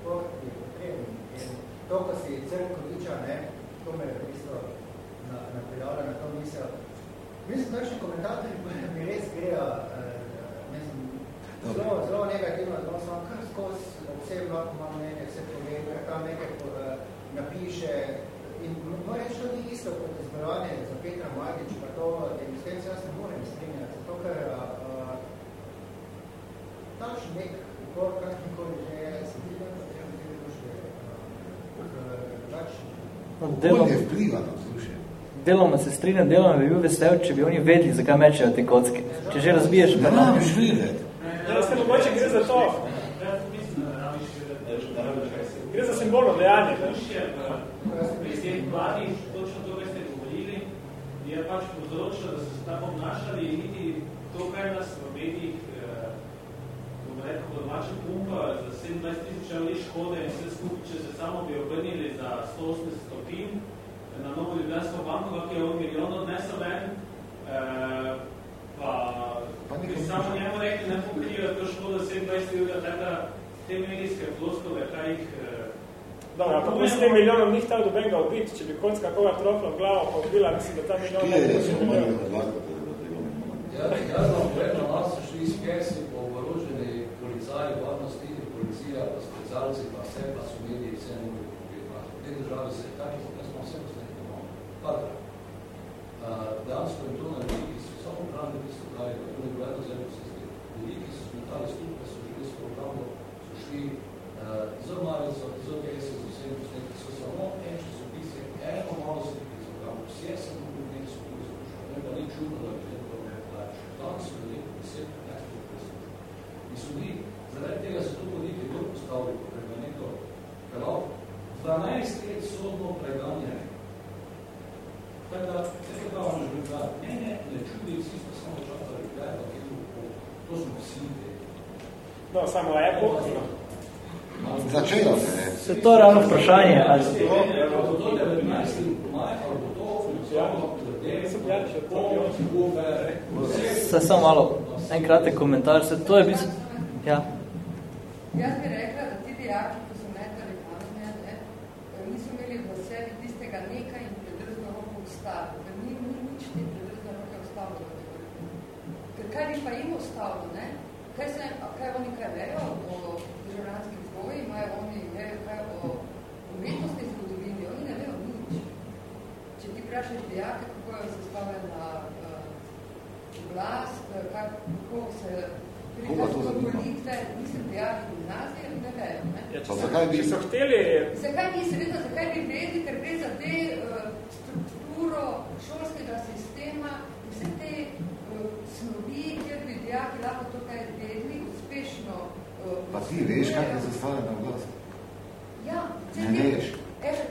vrh, ki je potrebni. In to, ko si crkoviča, ne, to me je isto napeljala na to misel. Mislim, takšni komentatorji mi res grejo, uh, mislim, zelo, zelo negativno, zelo samo kar skozi osebno, ima mnenje, vse pove, tam nekaj uh, napiše, In moram reči, to ni isto kot izbrojevanje za Petra Mladič, pa to, in s tem se jaz ne morem strinjati, zato ker uh, takšen nek upor, kaknikoli že je, se ti da potem tudi duše drugačni. Delom je vpliva na vzdušje. Deloma se strinjam, deloma bi bil vesel, če bi oni vedeli, zakaj mečejo te kocke. Če že razbiješ, pa ne. bi šli vedeti. Ja, se mogoče gre za to. Gre za simbolno dejanje. Tem vladi, točno to, kar ste govorili, je pač povzročilo, da so se tako obnašali in niti to, kar nas v medijih eh, po domačem pumpa za 27 tisoč evri škode in vse skupaj, če se samo bi obrnili za 180 stopin na novo Ljubljansko banko, kak je on milijon odnesel ven, eh, pa, pa bi samo njemu rekli, ne pokrijo to škodo 27 evra, teda te medijske floskove, kaj jih eh, Dobro, ampak mi s tem milijonom ni htel dobenega ubiti, če bi kocka koga trofla v glavo pa ubila, mislim, da ta milijon ne bi Ja, jaz vam povem, na nas so šli iz Kesi po oboroženi policaji, varnosti, policija, pa specialci, pa vse, pa so mediji, vse ne mogu pogledati. V tej državi se je tako, da smo vse poslednji domov. Patra. Dejansko je to na ljudi, ki so samo pravni, ki so pravi, pa tudi gledno zemljo se zdi. Ljudi, ki so smetali skupaj, so žili s programom, so šli z Marico, z Kesi, z vsemi poslednji, so samo en časopis, eno malo se ti program, vse se mogu ljudi so tudi slušali. Ne pa ni čudno, da bi to ne plači. Tam so ljudi, deset, petnajst ljudi preslušali. In so bili, zaradi tega se to podjetje bolj postavili, kot je neko pelov, 12 let sodno preganje. Tako da, tako da vam že gleda, ne, ne, ne čudi, vsi smo samo čakali, gledali, to smo vsi te. No, samo Apple. Začelo se je. Se to ravno vprašanje, ali se Se samo malo, en kratek komentar, se to je bistvo, ja. Jaz bi rekla, da ti dijaki, ko so metali pametne, ne, niso imeli v sebi tistega nekaj in predrzno roko ustavili, da ni, ni nič te predrzno roke ustavilo. Ker kaj bi pa jim ustavilo, ne? Kaj, se, kaj oni kaj vejo o državljanskih vzgoji, imajo oni vejo kaj o umetnostni zgodovini, oni ne vejo nič. Če ti vprašaš dijake, kako je sestavlja na uh, oblast, kako se Koga to zanima? Volitve, mislim, dijaki gimnazije, ne vejo. Ne? Ja, če, zakaj bi... če so hteli... Zakaj bi se vedno, zakaj bi vedeli, ker gre za te uh, strukturo šolskega sistema, vse te uh, snovi, kjer bi dijaki lahko tukaj vedeli, uspešno uh, Pa ti veš, kak je zastavljena oblast? Ja, Ne veš. Evo,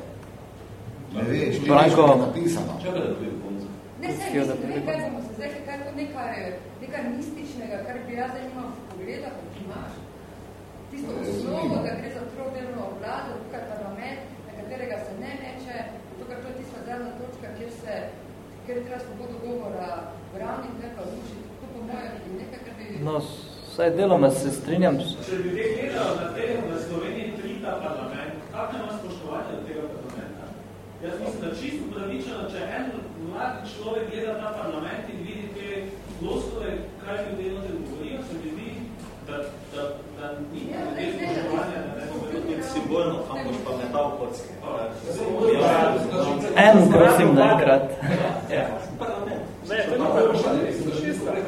Ne veš, ti Branko. veš, kaj je napisano. Čakaj, da prije konca. Ne da mislim, ne pride vem, kaj konec. bomo se zdaj, kaj je to nekaj, nekaj mističnega, kar bi jaz zdaj imam pogleda, kot imaš. Tisto osnovo, da gre za trodelno oblado, tukaj parlament, na katerega se ne meče, zato ker to je tista zadnja točka, kjer se, kjer je treba svobodo govora braniti, ne pa rušiti. To po mojem je nekaj, kar bi... No, vsaj deloma se strinjam. Če ljudje gledajo na tem, da Sloveniji trita parlament, kak nema spoštovanja do tega parlamenta? Jaz mislim, da čisto pravičeno, če en mladi človek gleda ta parlament in vidi te floskove, kaj ljudje noter govorijo, se mi zdi, da, da, da ni Ja, te ne, ne, spoštovanja. ne, Simbolno, kam boš pa metal kocke. En, prosim, naenkrat. Ja. Ne, to ni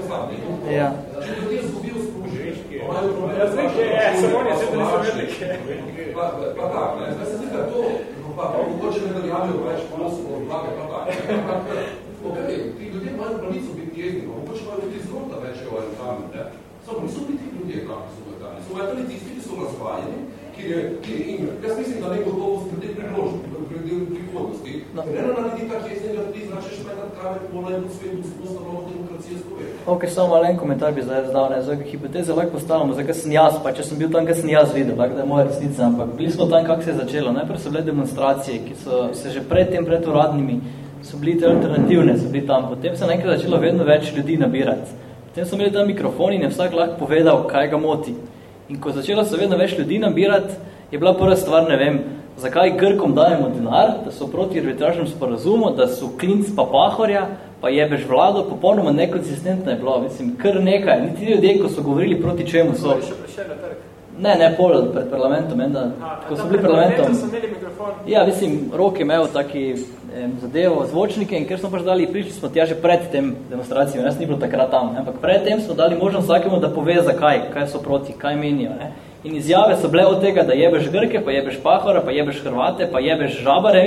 pa Ja. Če ljudje zgubijo spožečke, Jaz vem, kje je, samo oni se niso vedeli, kje je. Pa, pa tak, ne, zdaj se nekaj to, pa, pa mogoče ne verjamejo več poslov, blage, pa tak. Pogledaj, ti ljudje imajo pravico biti jezni, pa mogoče imajo biti zrota več, ali tam, ne. Samo niso biti ljudje ljudje, kakvi so umetali. So umetali tisti, ki so razvajeni, kjer je, je in jaz mislim, da ne gotovost pri tej priložnosti, pri tej prihodnosti, no. ker eno naredi tak jesnega tudi znači šmetat kave pola in svetu sposta novo demokracije skove. Ok, samo malo en komentar bi zdaj zdal, ne, zdaj hipoteze lahko postavljamo, zdaj, kaj sem jaz, pa če sem bil tam, kaj sem jaz videl, lahko da je moja resnica, ampak bili smo tam, kako se je začelo. Najprej so bile demonstracije, ki so se že pred tem, pred uradnimi, so bili te alternativne, so bili tam. Potem se nekaj začelo vedno več ljudi nabirati. Potem so imeli tam mikrofoni in je vsak lahko povedal, kaj ga moti. In ko začelo se vedno več ljudi nabirati, je bila prva stvar, ne vem, zakaj Grkom dajemo denar, da so proti arbitražnem sporazumu, da so klinc pa pahorja, pa jebeš vlado, popolnoma nekonsistentno je bilo, mislim, kar nekaj. Niti ljudje, ko so govorili proti čemu so... Ne, ne, pol pred parlamentom, enda, ko so bili parlamentom. so imeli mikrofon. Ja, mislim, rok je imel taki em, zadevo, zvočnike in ker smo pač dali, prišli smo tja že pred tem demonstracijom, jaz ni bilo takrat tam, ampak pred tem smo dali možnost vsakemu, da pove zakaj, kaj so proti, kaj menijo. Ne. In izjave so bile od tega, da jebeš Grke, pa jebeš Pahora, pa jebeš Hrvate, pa jebeš Žabare,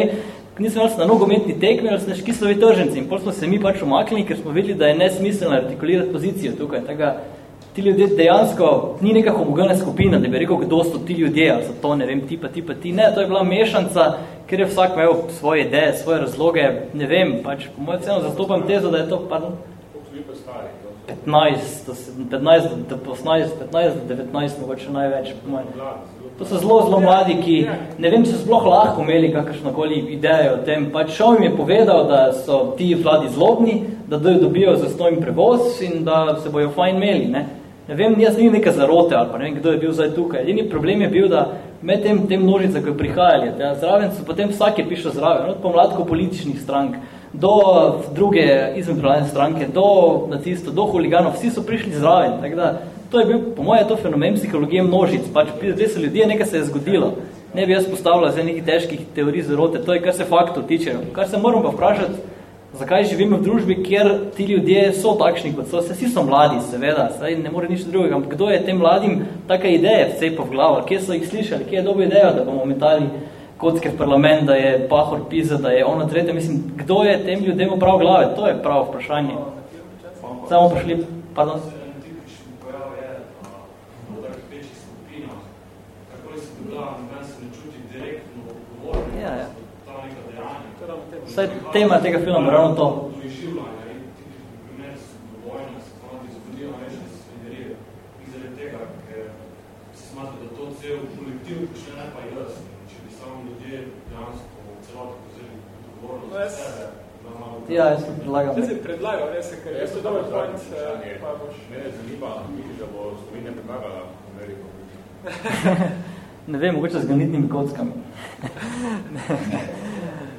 nismo imeli na nogometni tekmi, ali smo škislovi trženci in pol smo se mi pač umaknili, ker smo videli, da je nesmiselno artikulirati pozicijo tukaj. Tega, ti ljudje dejansko ni neka homogena skupina, da bi rekel, kdo so ti ljudje, ali so to, ne vem, ti pa ti pa ti. Ne, to je bila mešanca, ker je vsak imel svoje ideje, svoje razloge, ne vem, pač po mojem ceno zastopam tezo, da je to, pardon, 15, do se- 15, do 18, 15, do 19, mogoče največ, po mojem. To so zelo, zelo mladi, ki ne vem, če sploh lahko imeli kakršnokoli idejo o tem. Pač šel jim je povedal, da so ti vladi zlobni, da dobijo zastojn prevoz in da se bojo fajn imeli. Ne? Ne vem, jaz ni neke zarote ali pa ne vem, kdo je bil zdaj tukaj. Edini problem je bil, da med tem, tem množice, ko je prihajali, ja, zraven so potem vsak je pišel zraven, od pomladko političnih strank, do druge izmenpravljene stranke, do nacistov, do huliganov, vsi so prišli zraven. Tako da, to je bil, po moje, to fenomen psihologije množic. Pač zdaj so ljudje, nekaj se je zgodilo. Ne bi jaz postavila zdaj nekih težkih teorij zarote, to je, kar se faktov tiče. Kar se moram pa vprašati, zakaj živimo v družbi, kjer ti ljudje so takšni, kot so. Vsi so mladi, seveda, saj ne more nič drugega. Ampak kdo je tem mladim take ideje vcepal v glavo? Kje so jih slišali? Kje je dobro idejo, da bomo metali kocke v parlament, da je pahor pisa, da je ono tretje. Mislim, kdo je tem ljudem prav glave? To je pravo vprašanje. Samo prišli, pardon. Ja, ja. Vsaj tema tega filma, ravno to. No, jaz, Ja, jaz to predlagam. jaz bi predlagal, res, ker jaz to dober point, pa boš. Mene zanima, misliš, da bo Slovenija predlagala Ameriko? Ne vem, mogoče z granitnimi kockami.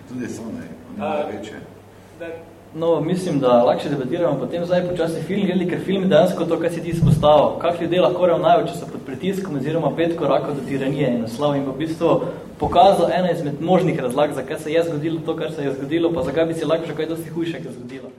Tudi so ne, večje. Da, No, mislim, da lahko debatiramo potem zdaj počasi film, gledali, ker film je dejansko to, kar si ti izpostavil. Kak ljudje lahko ravnajo, če so pod pritiskom oziroma pet korakov do tiranije in naslov in v bistvu pokazal ena izmed možnih razlag, zakaj se je zgodilo to, kar se je zgodilo, pa zakaj bi se lahko še kaj dosti hujšega zgodilo.